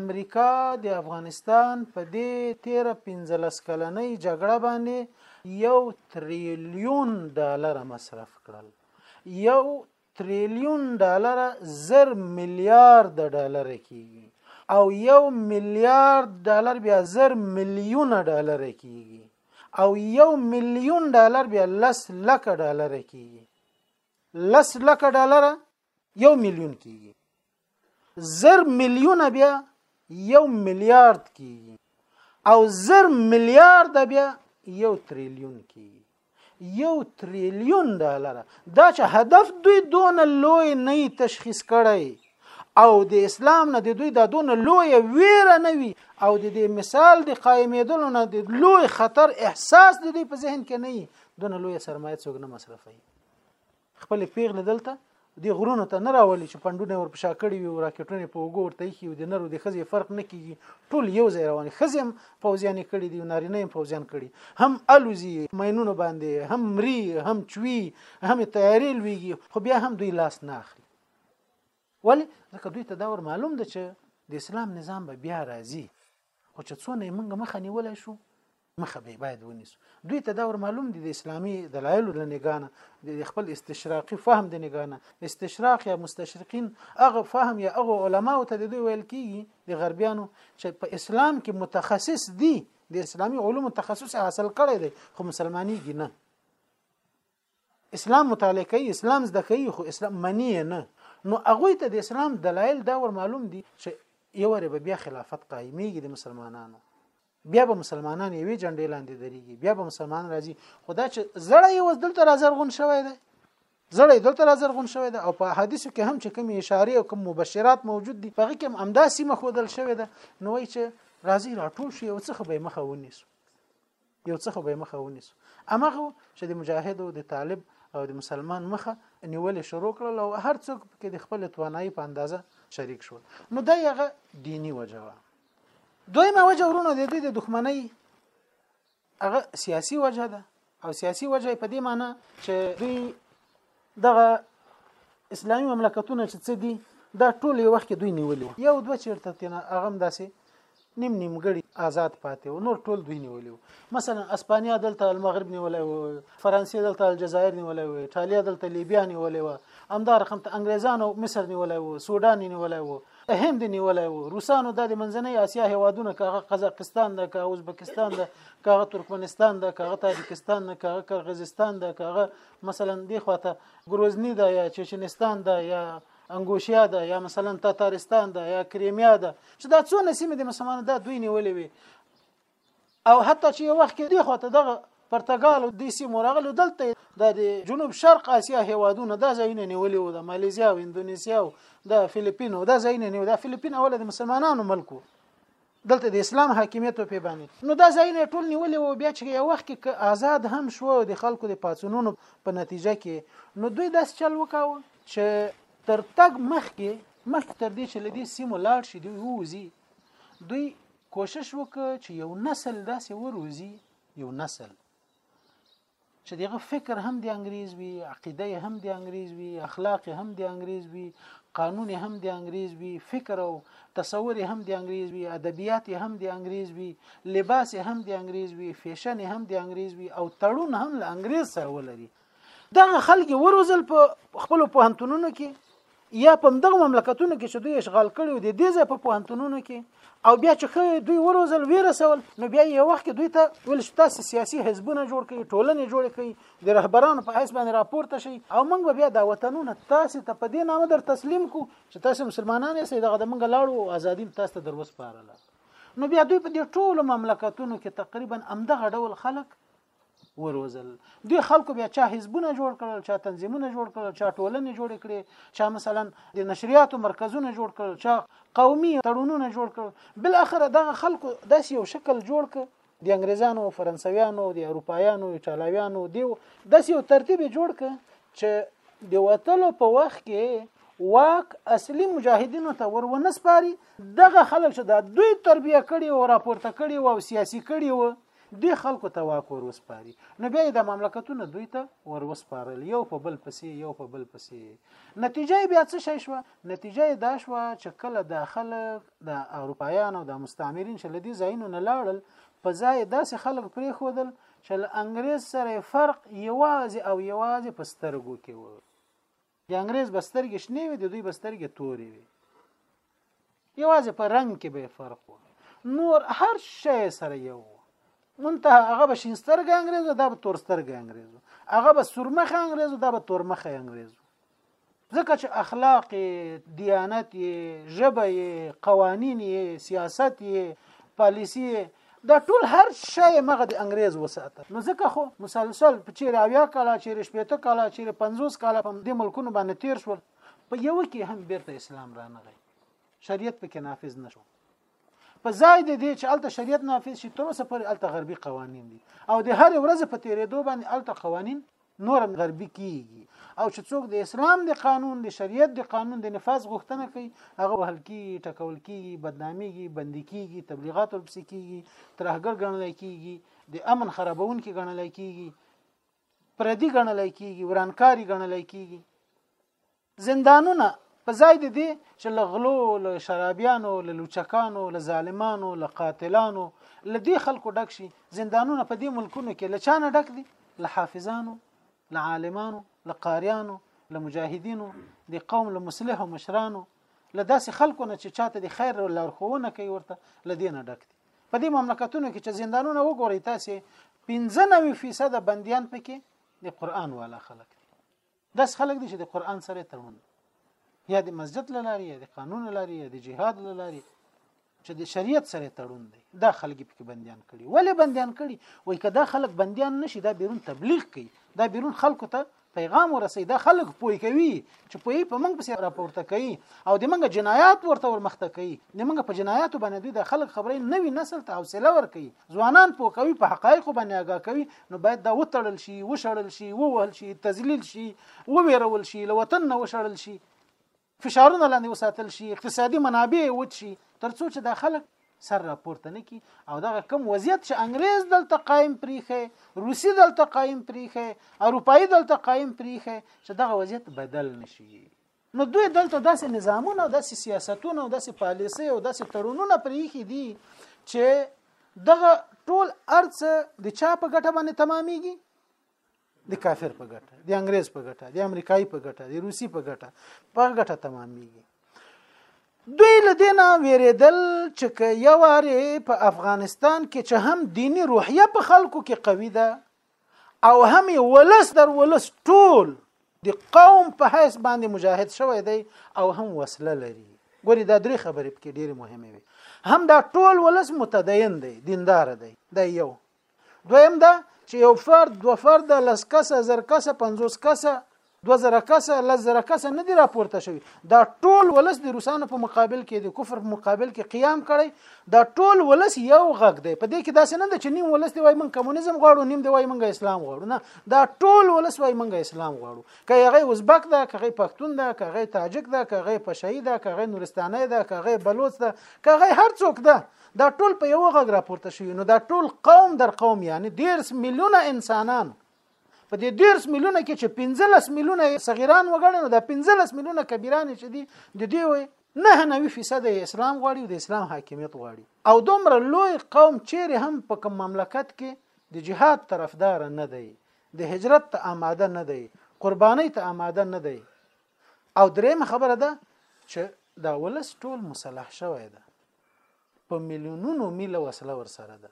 امریکا د افغانستان په دې 13 15 کلنۍ جګړه باندې یو تریلیون ډالر مصرف کړل یو تریلیون ډالر زر میلیارد ډالر کیږي او یو میلیارد ډالر بیا زر میلیون ډالر کیږي او یو میلیون ډالر بیا لس لک ډالر کیږي لس لک ډالر یو میلیون کیږي زر میلیونه بیا یو میلیارد کیږي او زر میلیارد بیا یو تریلیون کیږي یو تریلیون ډالر دا چې هدف دوی دون لوی نه تشخیص کړي او د اسلام نه د دوی د دون لوی ویره نه وي او د دې مثال د قائمېدلو نه د لوی خطر احساس د دوی په ذهن کې نه وي دون لوی سرمایه څوک نه مصرفوي خپل پیغله دلته د غرونو ته نه راولي چې پندونه ور پشا کړی وي راکټونه په وګو ورته یي د نرو د خزي فرق نه کیږي ټول یو ځای روان خزم فوزیان کړي دي نارینه هم فوزیان کړي هم الوزي مینونو باندې هم مري هم چوي هم تیارې لويږي خو بیا هم دوی لاس نه اخلي ولی ځکه دوی ته دا ور معلوم ده چې د اسلام نظام به بیا راځي خو چې څونه موږ مخه نیولای شو مخه به باید ونیسو دوی ته دا ور معلوم دي د اسلامي دلایلو د نګانه د خپل استشراقي فهم د نګانه استشراق یا مستشرقین هغه فهم یا هغه علما او ته د دوی ویل کیږي د غربیانو چې په اسلام کې متخصص دي د اسلامي علومو تخصص حاصل کړی دی خو مسلمانېږي نه اسلام مطالعه کوي اسلام زده کوي خو اسلام منی نه نو هغه ته د اسلام دلایل دا ور معلوم دي چې یو ور به بیا خلافت قایمیږي د مسلمانانو بیا به مسلمانان یوې جنډې لاندې درېږي بیا به مسلمان راځي خدا چې زړه یې وس دلته راځرغون شوی دی زړه دلته راځرغون شوی دی او په حدیثو کې هم چې کوم اشاره او کوم مبشرات موجود دي په هغه کې هم همدا سیمه خودل شوی ده نو وایي چې راځي راټول شي او څه خبره مخه ونیسو یو څه خو به مخه ونیسو امغه چې د مجاهد او د طالب او د مسلمان مخه نیولې شروع کړل او هر څوک کې د خپل توانایي په اندازه شریک شول نو دا یغه دینی وجه و دویمه وجه ورونو د دې د دښمنۍ هغه سیاسي وجه ده او سیاسي وجه په دې معنی چې دوی دغه اسلامي مملکتونه چې څه دي دا ټول یو وخت دوی نیولي وو یو دوه چیرته تینا هغه داسې نیم نیمګړي آزاد پاتې و نور ټول دوی نیولي وو مثلا اسپانیا دلته المغرب نیولای و فرانسې دلته الجزایر نیولای و ایتالیا دلته لیبیا نیولای و همدا رقم ته انګریزانو مصر نیولای و سودان نیولای و هند نیولای و روسانو د منځنۍ اسیا هیوادونه کاغه قزاقستان ده کاغه ازبکستان ده کاغه ترکمنستان ده کاغه تاجکستان ده کاغه قرغیزستان ده کاغه مثلا دی خواته ګروزنی ده یا چچنستان ده یا انګوشیا ده یا مثلا تاتارستان ده یا کریمیا ده چې دا څو نسیمه دي مسلمان دا دوی نیولې وي او حتی چې یو وخت کې دی خواته دغه پرتګال او د سیمو راغلو دلته د جنوب شرق اسیا هیوادونو دا ځایونه نیولې و د مالیزیا او انډونیسیا او د فلیپینو دا ځایونه نیو د فلیپین اوله د مسلمانانو ملکو دلته د اسلام حاکمیت په باندې نو دا ځایونه ټول نیولې وو بیا چې یو وخت کې آزاد هم شو د خلکو د پاتونونو په نتیجه کې نو دوی داس چل وکاوه چې تر تګ مخکې مخکې تر دې چې لدی سیمو لاړ شي دوی ووزي دوی کوشش وکړ چې یو نسل داسې وروزي یو نسل چې دغه فکر هم د انګريز وي عقیده هم د انګريز وي اخلاق هم د انګريز وي قانون هم د انګريز وي فکر او تصور هم د انګريز وي ادبيات هم د انګريز وي لباس هم د انګريز وي فیشن هم د انګريز وي او تړون هم له انګريز سره ولري دغه خلک وروزل په خپل پوهنتونونو کې یا په دغه مملکتونو کې چې دوی اشغال کړي دي د دې په پوهنتونونو کې او بیا چې خو دوی وروزل ویرسول نو بیا یو وخت دوی ته ویل چې تاسو سیاسي حزبونه جوړ کړئ ټولنې جوړ کړئ د رهبرانو په حساب باندې راپورته شي او موږ بیا دا وطنونه تاسو ته په دې نامه در تسلیم کو چې تاسو مسلمانان یې دغه د موږ لاړو او ازادي تاسو ته دروس پارله نو بیا دوی په دې ټولو مملکتونو کې تقریبا امدغه ډول خلک وروزل دوی خلکو بیا چا حزبونه جوړ کړل چا تنظیمونه جوړ کړل چا ټولنې جوړې کړې چا مثلا د نشریاتو مرکزونه جوړ کړل چا قومي تړونونه جوړ کړل بل اخر دغه خلکو داس یو شکل جوړ ک د انګریزانو فرانسویانو د اروپایانو ایتالویانو دیو داس یو ترتیب جوړ ک چې د وتلو په وخت کې واک اصلي مجاهدینو ته ور ونسپاري دغه خلک چې دا دوی تربیه کړي او راپورته کړي او سیاسي کړي وو دې خلکو ته واک ور وسپاري نو بیا د مملکتونه دوی ته ور وسپارل یو په بل پسې یو په بل پسې نتیجه بیا څه شي شو نتیجه دا شو چې کله داخل د اروپایانو د مستعمرین چې لدی زاینو نه لاړل په ځای داسې خلک پرې خودل چې له انګريز سره فرق یوازې او یوازې په سترګو کې و د انګريز بسترګې شنې وي د دوی بسترګې تورې وي یوازې په رنگ کې به فرق و نور هر شی سره یو منته هغه به شینسترګ انګريز دا به تورسترګ انګريز هغه به سرمخ انګريز دا به تورمخ انګريز ځکه چې اخلاق دیانت ژبه قوانین سیاست پالیسی دا ټول هر شی مغه د انګريز وساته نو ځکه خو مسلسل په چیرې اویا کاله چیرې شپېته کاله چیرې 50 کاله په دې ملکونو باندې تیر شول په یو کې هم بیرته اسلام رانغی شریعت پکې نافذ نشو په ځای د دې چې الته شریعت نافذ شي تر اوسه پورې الته غربي قوانين دي او د هر ورځ په تیرېدو باندې الته قوانين نور هم غربي کیږي او چې څوک د اسلام د قانون د شریعت د قانون د نفاذ غوښتنه کوي هغه وهل کیږي ټکول کیږي بدناميږي بندي کیږي تبلیغات ورپسې کیږي ترهګر ګڼل کیږي د امن خرابونکي ګڼل کیږي پردي ګڼل کیږي ورانکاري ګڼل کیږي زندانونه په ځای د دې چې له غلو له شرابیانو له لوچکانو له ظالمانو له قاتلانو له دې خلکو ډک شي زندانونه په دې ملکونو کې له چانه ډک دي له حافظانو له عالمانو له قاریانو له مجاهدینو د قوم له مصلحو مشرانو له داسې خلکو نه چې چاته د خیر لارښوونه کوي ورته له دې نه ډک دي په دې مملکتونو کې چې زندانونه وګورئ تاسو 95% بندیان پکې د قران والا خلک داس خلک دي چې د قران سره تړون یا د مسجد لاري یا د قانون لاري یا د جهاد لاري چې د شریعت سره تړون دی دا خلک پکې بندیان کړي ولې بندیان کړي وای کدا خلک بندیان نشي دا بیرون تبلیغ کوي دا بیرون خلکو ته پیغام ورسي دا خلک پوي کوي چې پوي په موږ پسې راپورته کوي او د موږ جنایات ورته ورمخته کوي د موږ په جنایاتو باندې د خلک خبرې نوي نسل ته حوصله ور کوي ځوانان پوه کوي په حقایقو باندې آګاه کوي نو باید دا وتړل شي وشړل شي ووهل شي تذلیل شي وویرول شي له وطن نه وشړل شي فشارونه لاندې وساتل شي اقتصادي منابع وچ شي ترڅو چې دا خلک سر راپورته نه کی او دغه کم وضعیت چې انګريز دلته قائم پریخه روسي دلته قائم پریخه اروپאי دلته قائم پریخه چې دغه وضعیت بدل نشي نو دوی دلته داسې نظامونه او داسې سیاستونه او داسې پالیسي او داسې تړونونه پرېخي دي چې دغه ټول ارڅ د چا په ګټه باندې تمامېږي د کافر په ګټه د انګريز په ګټه د امریکایي په ګټه د روسي په ګټه په ګټه تمامېږي دوی له دینه ویریدل چې یو واره په افغانستان کې چې هم دینی روحیه په خلکو کې قوي ده او هم ولس در ولس ټول د قوم په حیث باندې مجاهد شوی دی او هم وسله لري ګوري دا درې خبرې پکې ډېرې مهمې وي هم دا ټول ولس متدین دی دیندار دی دا یو دویم دا چې یو فرد دو فرد لس کسه زر کسه پنځوس کسه دو زره کس لس زره کس نه دی راپورته شوی دا ټول ولس د روسانو په مقابل کې د کفر په مقابل کې قیام کړي دا ټول ولس یو غږ دی په دې کې داسې نه ده چې نیم ولس دی وای مونږ کمونیزم غواړو نیم دی وای مونږ اسلام غواړو نه دا ټول ولس وای مونږ اسلام غواړو که هغه ازبک ده که هغه پښتون ده که هغه تاجک ده که هغه پشهي ده که هغه نورستاني ده که هغه بلوچ ده که هغه هر څوک ده دا ټول په یو غږ راپورته شوی نو دا ټول قوم در قوم یعنی 13 میلیونه انسانان په دې 13 میلیونه کې چې 15 میلیونه صغیران وګڼي نو دا 15 میلیونه کبیران چې دي د دوی نه نوي فیصد اسلام غواړي او د اسلام حاکمیت غواړي او دومره لوی قوم چیرې هم په کوم مملکت کې د جهاد طرفدار نه دی د هجرت ته آماده نه دی قرباني ته آماده نه دی او دریم خبره ده چې دا ولس ټول مسلح شوی ده په میلیونونو میله وسله ورسره ده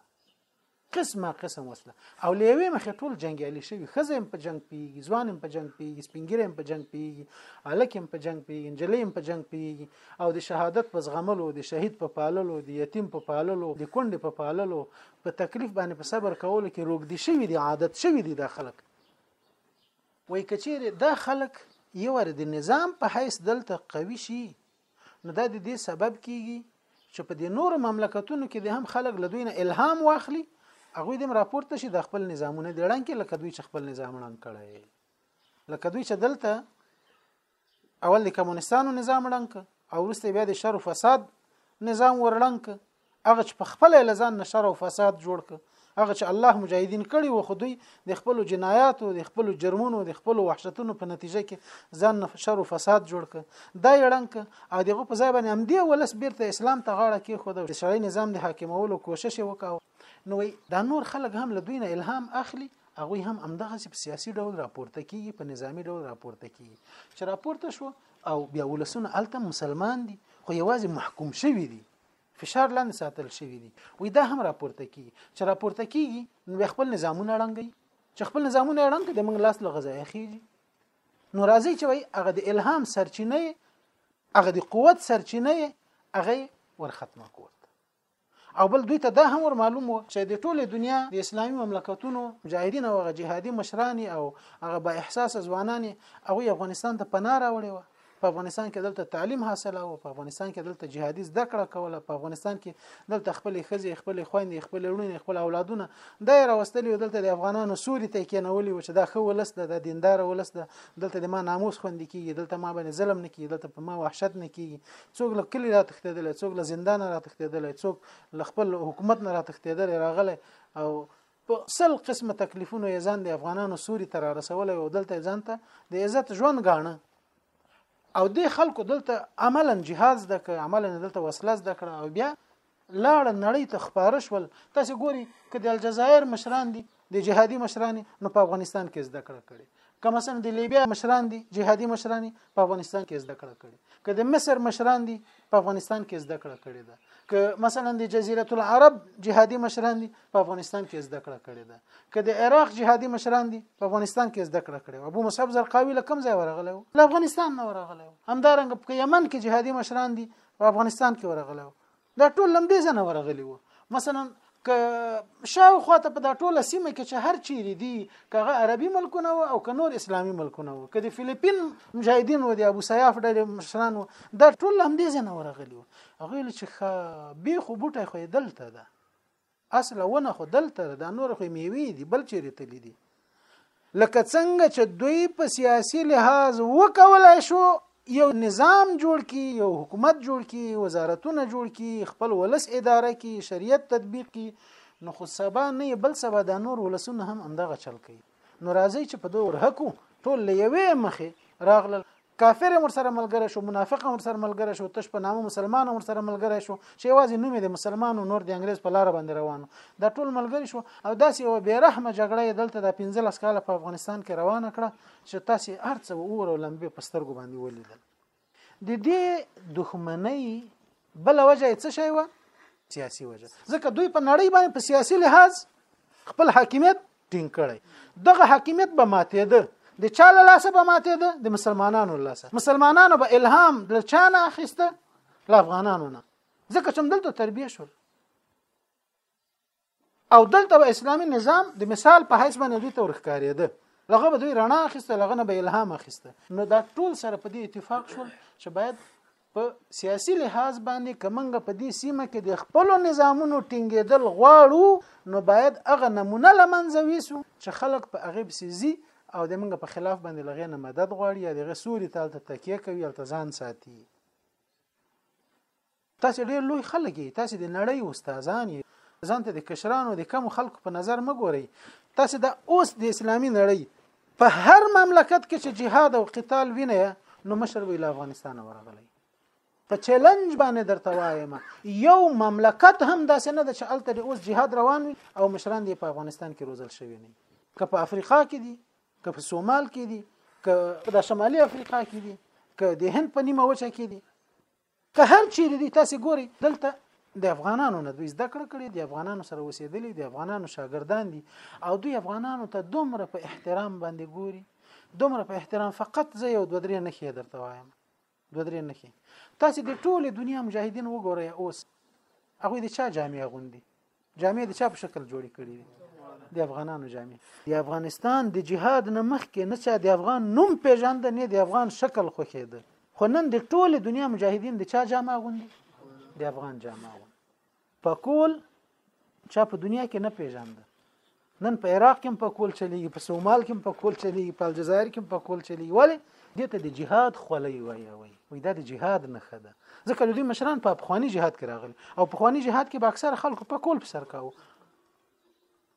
قسمه قسم وسله او له یوې مخې ټول جنګیالي شوي ښځې هم په جنګ پیږي ځوان هم په جنګ پیږي سپینګیری هم په جنګ پیږي هلک هم په جنګ پیږي نجلۍ هم په جنګ پیږي او د شهادت په زغملو د شهید په پاللو د یتیم په پاللو د کونډې په پاللو په تکلیف باندې په صبر کولو کې روږدي شوي دي عادت شوي دي دا خلک وای کچېرې دا خلک یو د نظام په حیث دلته قوي شي نو دا د دې سبب کیږي چې په دې نور مملکتونو کې د هم خلک له دوی نه الهام واخلي هغه دې راپورته شي د خپل نظامونه د ړنګ کې لکه دوی چې خپل نظام ړنګ کړي لکه دوی چې دلته اول د کمونستانو نظام ړنګ او وروسته بیا د شر فساد نظام ورړنګ هغه چې په خپل لزان نشر او فساد جوړ ک هغه چې الله مجاهدین کړي و خو دوی د خپل جنایات او د خپل جرمونو د خپل وحشتونو په نتیجه کې ځان نشر او فساد جوړ ک دا یړنګ او دغه په ځای باندې هم دی ولس بیرته اسلام ته غاړه کې خو د شرعي نظام د حاکمولو کوشش وکاو نو دا نور خلک هم له دوی نه الهام اخلي هغه هم همدغه په سیاسي ډول راپورته کیږي په نظامی ډول راپورته کیږي چې راپورته شو او بیا ولسونه الته مسلمان دي خو یوازې محکوم شوی دي فشار لاندې ساتل شوی دی وې دا هم راپورته کی چې راپورته کیږي نو خپل نظامونه ړنګي چې خپل نظامونه ړنګ د موږ لاس له غزا اخیږي نو راځي چې وای هغه د الهام سرچینه هغه د قوت سرچینه هغه ورختمه کوت او بل دوی ته دا هم ور معلوم و چې د ټوله دنیا د اسلامي مملکتونو مجاهدین او جهادي مشران او هغه با احساس ځوانان او افغانستان ته پناه راوړي و په افغانستان کې دلته تعلیم حاصله او په افغانستان کې دلته جهادي زده کړه کوله په افغانستان کې دلته خپل خزي خپل خويندې خپل لړونې خپل اولادونه د راوستلې او دلته د افغانانو سوري ته کېنولې و چې دا خو ولس ده د دیندار ولس ده دلته د ما ناموس خوندې کیږي دلته ما باندې ظلم نه کیږي دلته په ما وحشت نه کیږي څوک له کلی را تختیدل څوک له زندان را تختیدل څوک له خپل حکومت نه را تختیدل راغله او په سل قسمه تکلیفونو یې ځان د افغانانو سوري ته را رسولی او دلته ځان ته د عزت ژوند غاڼه او د خلکو دلته عملا جهاد زده کړ عملا دلته وسله زده کړ او بیا لاړ نړۍ ته خبره شول تاسو ګوري که د الجزایر مشران دي د جهادي مشران نو په افغانستان کې زده کړه کړي که مثلا د لیبیا مشران دي جهادي مشران په افغانستان کې زده کړه کړي که د مصر مشران دي په افغانستان کې زده کړه کړي ده که مثلا د جزیره العرب جهادي مشران دي په افغانستان کې زده کړه کړي ده که د عراق جهادي مشران دي په افغانستان کې زده کړه کړي ابو مصعب زرقاوي له کوم ځای ورغلی و له افغانستان نه ورغلی و همدارنګه په یمن کې جهادي مشران دي په افغانستان کې ورغلی و دا ټول لمبې زنه ورغلی وو مثلا ک شاوخوا ته په دا ټوله سیمه کې چې هر چیرې دي کغه عربي ملکونه او ک نور اسلامي ملکونه وو کدي فلیپین مجاهدین و دي ابو سیاف ډېر مشران وو دا ټول هم دې زنه ورغلی وو هغه چې خ به خو بوټه خو دلته ده اصله ونه خو دلته ده دا نور خو میوې دي بل چیرې تللی دي لکه څنګه چې دوی په سیاسي لحاظ وکولای شو یو نظام جوړ کی یو حکومت جوړ کی وزارتونه جوړ کی خپل ولس اداره کی شریعت تطبیق کی نو خو سبا نه بل سبا د نور ولسونه هم همدغه چل کوي نو راځي چې په دوه ورهکو ټول لوي مخه راغله کافر هم سره ملګری شو منافق هم سره ملګری شو تش په نامه مسلمان هم سره ملګری شو چې یوازې نوم د مسلمانو نور د انګريز په لار باندې روانو دا ټول ملګری شو او داسې یو بیرحمه جګړه دلته د 15 کال په افغانستان کې روانه کړه چې تاسو ارڅ او اور او لمبه په سترګو باندې ولیدل د دې دښمنۍ بل وجه څه شی و سیاسي وجه ځکه دوی په نړۍ باندې په سیاسي لحاظ خپل حاکمیت ټینګ کړی دغه حاکمیت به ماتېده د چا له لاسه به ماتېده د مسلمانانو له لاسه مسلمانانو به الهام له چا نه اخیسته له افغانانو نه ځکه چې دلته تربیه شول او دلته به اسلامي نظام د مثال په حیث باندې دوی ته ورښکارېده لغه به دوی رڼا اخیسته لغه نه به الهام اخیسته نو دا ټول سره په دې اتفاق شول چې باید په سیاسي لحاظ باندې کمنګ په دې سیمه کې د خپل نظامونو ټینګېدل غواړو نو باید هغه نمونه لمنځه ویسو چې خلک په هغه بسیزي او د منګ په خلاف باندې لغې نه مدد غواړي یا دغه سوري تل ته تکیه کوي او تزان ساتي تاسو ډېر لوی خلک یې تاسو د نړۍ استادان یې ځان ته د کشرانو د کم خلکو په نظر مګورئ تاسو د اوس د اسلامي نړۍ په هر مملکت کې چې جهاد او قتال ویني نو مشر وی له افغانستان ورغلی په چیلنج باندې درته وایم یو مملکت هم داسې نه ده چې الته د اوس جهاد روان وي او مشران دی په افغانستان کې روزل شوی نه که په افریقا کې دي که په سومال کې دي که په شمالي افریقا کې دي که د هند په نیمه وچه کې دي که هر چیرې دی تاسو ګوري دلته د افغانانو نه دوی زده کړه کړې د افغانانو سره وسیدلې د افغانانو شاګردان دي او دوی افغانانو ته دومره په احترام باندې ګوري دومره په احترام فقط زه یو دوه درې نخې درته وایم دوه درې نخې تاسو د ټوله دنیا مجاهدین وګورئ اوس هغه د چا جامې غوندي جامې د چا په شکل جوړې کړې دي د افغانانو جامې د افغانستان د جهاد نه مخکې نه چا د افغان نوم پیژاند نه د افغان شکل خوښېده خو نن د ټوله دنیا مجاهدین د چا جامه غوندي د افغان جامه غوندي پکول چا په دنیا کې نه پیژاند نن په عراق کې په کول چلیږي په سومال کې په کول چلیږي په الجزایر کې په کول چلیږي ولی دې ته د جهاد خولې وایي وایي وي دا د جهاد نه خده ځکه دوی مشران په افغاني جهاد کې راغلي او په افغاني جهاد کې به اکثر خلکو په کول په سر کاوه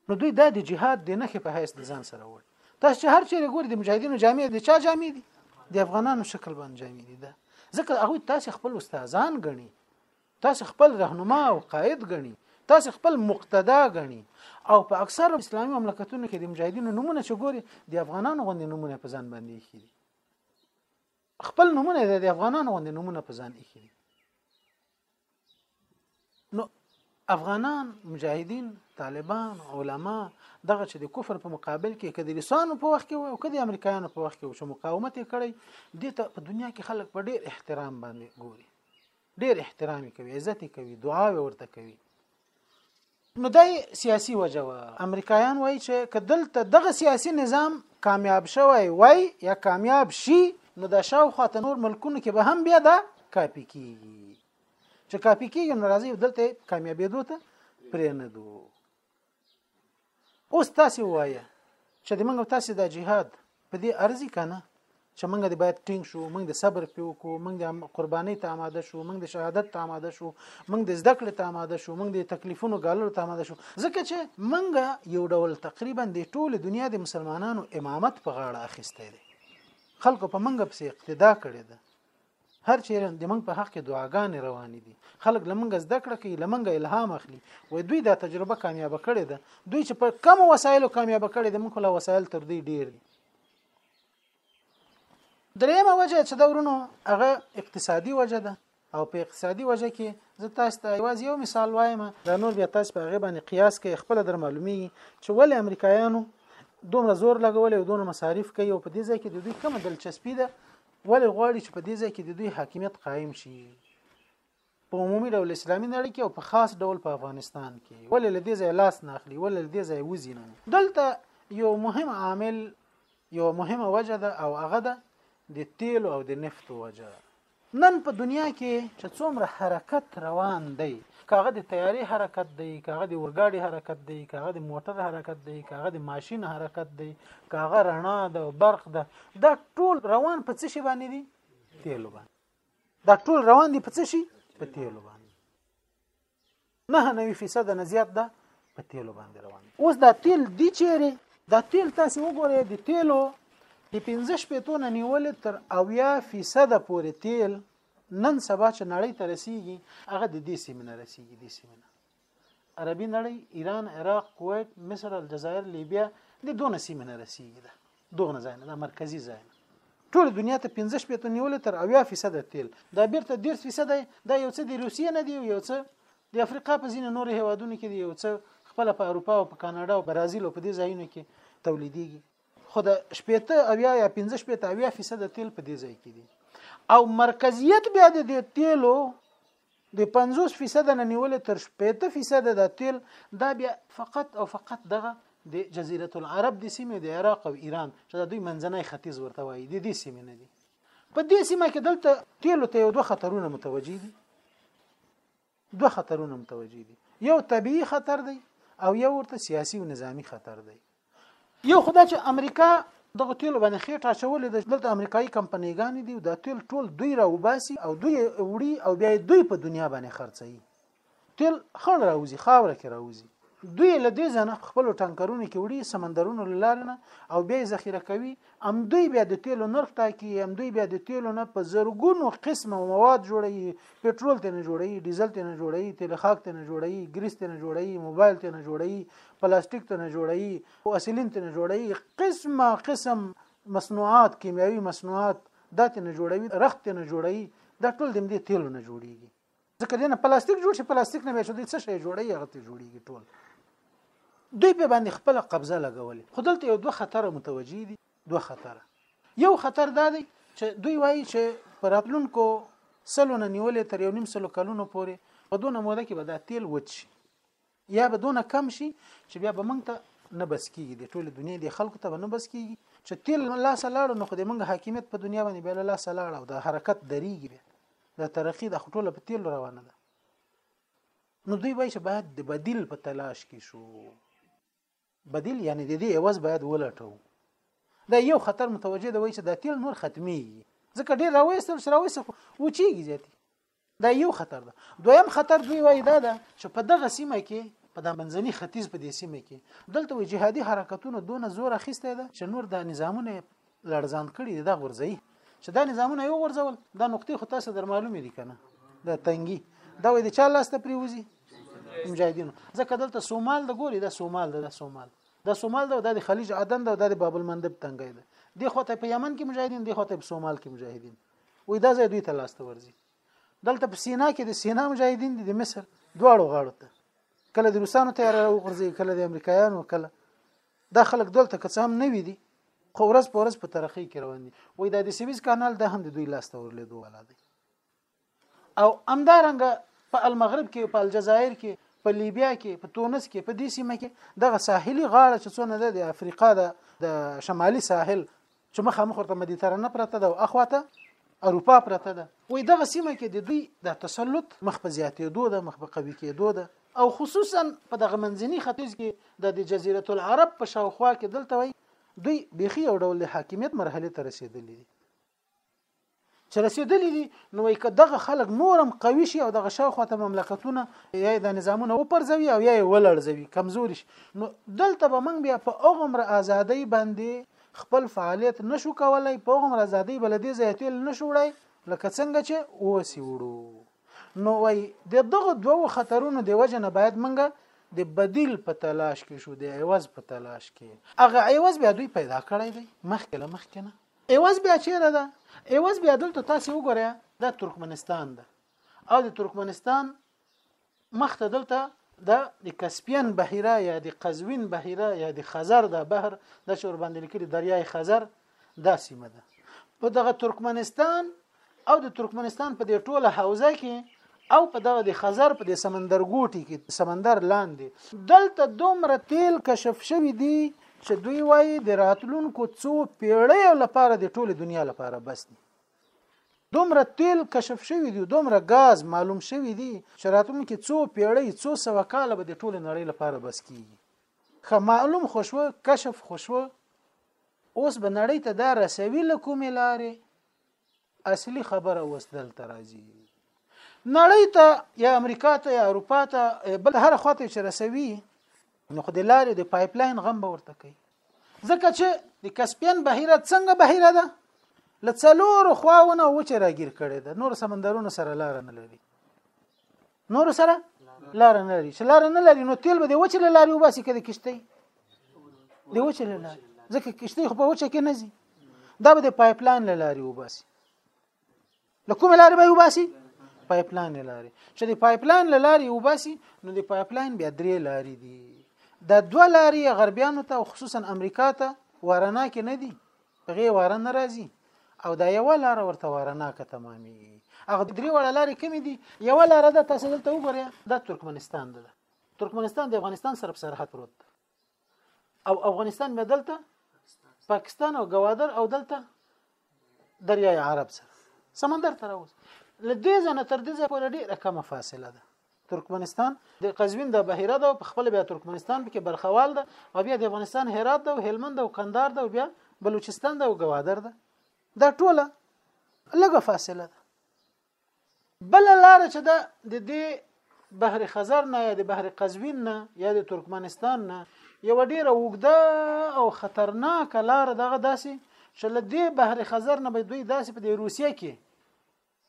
نو دوی دا د جهاد د نخې په حیث د ځان سره وړي تاسو چې هر چیرې ګورئ د مجاهدینو جامع دي چا جامع دي د افغانانو شکل باندې جامع دي دا ځکه هغه تاسو خپل استادان غني تاسو خپل رهنما او قائد غني تاسو خپل مقتدا غني او په اکثر اسلامي مملکتونو کې د مجاهدینو نمونه چې ګوري د افغانانو غوندې نمونه په ځان باندې کړي خپل نمونه د افغانانو غوندې نمونه په ځان کړي نو افغانان مجاهدین طالبان علما دغه چې د کفر په مقابل کې کدي لسانو په وخت کې او کدي امریکایانو په وخت کې چې مقاومت کړي د ته په دنیا کې خلک په ډیر احترام باندې ګوري ډیر احترام کوي عزت کوي دعا ورته کوي نو دای سیاسي وجه و امریکایان وایي چې کدلته دغه سیاسي نظام کامیاب شوی وای یا کامیاب شي نو د شاوخوا ته نور ملکونو کې به هم بیا دا کاپی کیږي چې کاپی کیږي نو راځي دلته کامیابېدو ته پرې نه دو اوس تاسو وایه چې د منګو تاسو د جهاد په دې ارزي کنه چې موږ د باید ټینګ شو موږ د صبر پیو کو موږ د قربانۍ ته آماده شو موږ د شهادت ته آماده شو موږ د زده کړې ته آماده شو موږ د تکلیفونو ګاللو ته آماده شو ځکه چې موږ یو ډول تقریبا د ټول دنیا د مسلمانانو امامت په غاړه اخیسته دي خلکو په منګه پسې اقتدا کړې ده هر چیرې د موږ په حق کې دعاګانې روانې دي خلک لمنګ زده کړه کوي لمنګ الهام اخلي وای دوی دا تجربه کامیاب کړې ده دوی چې په کم وسایلو کامیاب کړي د موږ له وسایل تر دوی ډیر دي درېمه وجه چې دا ورونو هغه اقتصادي وجه ده او په اقتصادي وجه کې زه تاسو ته یوازې یو مثال وایم دا نور بیا تاسو په هغه باندې قیاس کوي خپل در معلومي چې ولې امریکایانو دومره زور لګولې او دومره مصارف کوي او په دې ځای کې د دوی کومه دلچسپي ده ولې غواړي چې په دې ځای کې د دوی حاکمیت قایم شي په عمومي ډول اسلامي نړۍ کې او په خاص ډول په افغانستان کې ولې لدې ځای لاس نه اخلي ولې لدې ځای وځي نه دلته یو مهم عامل یو مهمه وجه ده او هغه ده د تیلو او د نفتو وجه نن په دنیا کې چې څومره حرکت روان دی کاغه د تیارې حرکت دی کاغه د ورګاډي حرکت دی کاغه د موټر حرکت دی کاغه د ماشین حرکت دی کاغه رڼا ده او برق ده دا ټول روان په څه شي باندې دي تیلو باندې دا ټول روان دي په څه شي په تیلو باندې نه نه فی صد نه زیات ده په تیلو باندې روان اوس دا تیل دی چیرې دا تیل تاسو وګورئ د تیلو د 15 شپېتو نه نیولې تر اویا فی صد پورې تیل نن سبا چې نړۍ ته رسیږي هغه د دې سیمه رسیږي د سیمه عربي نړۍ ایران عراق کویت مصر الجزایر لیبیا د دونه سیمه نه رسیږي ده دغه ځای نه د مرکزی ځای نه ټول دنیا ته 15 پېته نیول تر 80% تیل دا بیرته 10% دا یو څه د روسیې نه دی یو څه د افریقا په ځینې نور هیوادونو کې دی یو څه خپل په اروپا او په کاناډا او برازیل او په دې ځایونو کې تولیدېږي خو د شپېته او یا یا 15 شپېته او یا فیصد تیل په دې ځای کې دي او مرکزیت بیا د تیلو د 50 فیصد نه نیولې تر 50 فیصد د تیل دا بیا فقط او فقط دغه د جزیره العرب د سیمې د عراق او ایران چې د دوی منځنۍ ختیځ ورته وایي د دې سیمې نه دي په دې سیمه کې دلته تیلو ته یو دوه خطرونه متوجي دي دوه خطرونه متوجي دي یو طبيعي خطر دی او یو ورته سیاسي او نظامی خطر دی یو خدای چې امریکا دغه تیل باندې خېټه اچولې ده دلته امریکایي کمپنیګانې دي دا تیل ټول دوی راوباسي او دوی وړي او بیا دوی په دنیا باندې خرڅوي تیل خړ راوځي خاوره کې راوځي دوی له دې ځنه خپل ټانکرونو کې وړي سمندرونو لاره نه او بیا ذخیره کوي ام دوی بیا د تیلو نرخ ټاکي ام دوی بیا د تیلو نه په زرګونو قسمه مواد جوړوي پټرول ته نه جوړوي ډیزل ته نه جوړوي تیل خاک ته نه جوړوي ګریس ته نه جوړوي موبایل ته نه جوړوي پلاستیک ته نه جوړي او اسیلین ته نه جوړي قسمه قسم مصنوعات کیمیاوي مصنوعات دا ته نه جوړوي رخت ته نه جوړي دا ټول د دې تیلو نه جوړيږي ځکه دینه پلاستیک جوړ شي پلاستیک نه به شو د څه شي جوړي هغه ته جوړيږي ټول دوی په باندې خپل قبضه لګولې خو دلته یو دوه خطر متوجي دي دوه خطر یو خطر دا دی چې دوی وایي چې پر راتلونکو سلو نه نیولې تر یو نیم سلو کلونو پورې په دونه موده کې به دا تیل وچ شي یا به دونه کم شي چې بیا به موږ ته نه بس کیږي د ټوله دنیا د خلکو ته به نه بس کیږي چې تل لا سلاړو نو خو د موږ حاکمیت په دنیا باندې بیا لا سلاړ او د حرکت دریږي بیا د ترقی د خټوله په تل روانه ده نو دوی وایي چې باید د بدیل په تلاش کې شو بدیل یعنی د دې عوض باید ولټو دا یو خطر متوجه دی چې دا تیل نور ختمیږي ځکه ډیر راوېستل سره راوېستل و چیږي زیاتی دا یو خطر ده دویم خطر دوی وایي دا ده چې په دغه سیمه کې په د منځني ختیځ په دې سیمه کې دلته جهادي حرکتونو دونه زور اخیسته ده چې نور د نظامونه لړزان کړي دا غورځي چې دا نظامونه یو غورځول دا نقطې خو تاسو در معلومې دي کنه دا تنګي دا وې د چا لاس ته پریوزي مجاهدینو ځکه دلته سومال د ګوري دا سومال دا سومال دا سومال دا د خلیج عدن دا د باب المندب تنګي ده دی خو ته په یمن کې مجاهدین دی خو ته په سومال کې مجاهدین وې دا ځای دوی ته لاس ته ورځي دلته په سینا کې د سینا مجاهدین دي د مصر دواړو غاړو ته کله د روسانو تیار وغورځي کله د امریکایانو کله دا خلک دلته که څه هم نوي دي خو ورځ په ورځ په ترقۍ کې روان دي وای دا د سویز کانال د هم د دوی لاس ته ورلېدو والا دی او همدارنګه په المغرب کې په الجزایر کې په لیبیا کې په تونس کې په دې سیمه کې دغه ساحلي غاړه چې څونه ده د افریقا د شمالي ساحل چې مخامخ ورته مدیترانه پرته ده او اخواته اروپا پرته ده وې دغه سیمه کې د دوی د تسلط مخ په زیاتېدو ده مخ په قوي کېدو ده او خصوصا په دغه منځني ختیځ کې د جزیره العرب په شاوخوا کې دلته وي دوی بيخي یو ډول حاکمیت مرحله ته رسیدلې دي چې رسیدلې دي نو وایي که دغه خلک نورم قوي شي او دغه شاوخوا ته مملکتونه یا د نظامونه وپرځوي او یا یې ولړځوي کمزوري شي نو دلته به موږ بیا په هغومره ازادۍ باندې خپل فعالیت نشو کولای په هغومره ازادۍ بل دې زیاتېل نشو وړای لکه څنګه چې اوسې وړو نو وای د دغه دوو خطرونو د وجه نه باید موږ د بدیل په تلاش کې شو د عوض په تلاش کې هغه عوض بیا دوی پیدا کړی دی مخکې له مخکې نه ایواز بیا چیرې ده ایواز بیا دلته تاسو وګورئ دا ترکمنستان ده او د ترکمنستان مخته دلته دا د کسپین بحیره یا د قزوین بحیره یا د خزر د بحر د شور باندې لیکلي دریای خزر دا سیمه ده په دغه ترکمنستان او د ترکمنستان په دې ټوله حوزه کې او په دغه د خزر په دې سمندر ګوټي کې سمندر لاندې دلته دومره تیل کشف شوی دی چې دوی وایي د راتلونکو څو پیړیو لپاره د ټوله دنیا لپاره بس دي دومره تیل کشف شوی دی دومره غاز معلوم شوی دی چې راتلونکي څو پیړۍ څو سو کال به د ټوله نړۍ لپاره بس کیږي خه معلوم خوشو کشف خوشو اوس به نړۍ ته دا رسوي لکومې لارې اصلي خبره اوس دلته راځي نړۍ ته یا امریکا ته یا اروپا ته بل هر خواته چې رسوي نو خو د لارې د پایپ لاین غم به ورته کوي ځکه چې د کسپین بهیره څنګه بهیره ده لڅلور خواونه وچه راګیر کړي ده نور سمندرونو سره لار نه لري نور سره لار نه لري چې لار نه لري نو تیل به د وچې له لارې وباسي که د کشتۍ د وچې له لارې ځکه کشتۍ خو په وچه کې نه ځي دا به د پایپلاین له لارې وباسي له کومې لارې به یې وباسي پایپلاین له لارې چې د پایپلاین له لارې وباسي نو د پایپلاین بیا درې لارې دي دا دوه لارې غربیانو ته او خصوصا امریکا ته ورنا کې نه دي هغه واره نه راځي او دا یو لار ورته ورناکه تمامېږي هغه درې وړه لارې کمې دي یو لار ده تاسو دلته وګورئ دا ترکمنستان ده ترکمنستان د افغانستان سره په سرحد پروت ده او افغانستان به دلته پاکستان او گوادر او دلته دریای عرب سره سمندر تر اوس لدې ځنه تر دې ځای پورې ډېره کمه فاصله ده ترکمنستان د قزوین د بهیره ده په خپل بیا ترکمنستان کې برخوال ده او بیا د افغانستان هرات ده او هلمند او کندهار ده او بیا بلوچستان ده او گوادر ده دا ټوله لږه فاصله ده بل لار چې ده د دې بحر خزر نه یا د بحر قزوین نه یا د ترکمنستان نه یو ډیره وګده او خطرناک لار دغه داسي چې لدې بحر خزر نه به دوی داسي په روسیه کې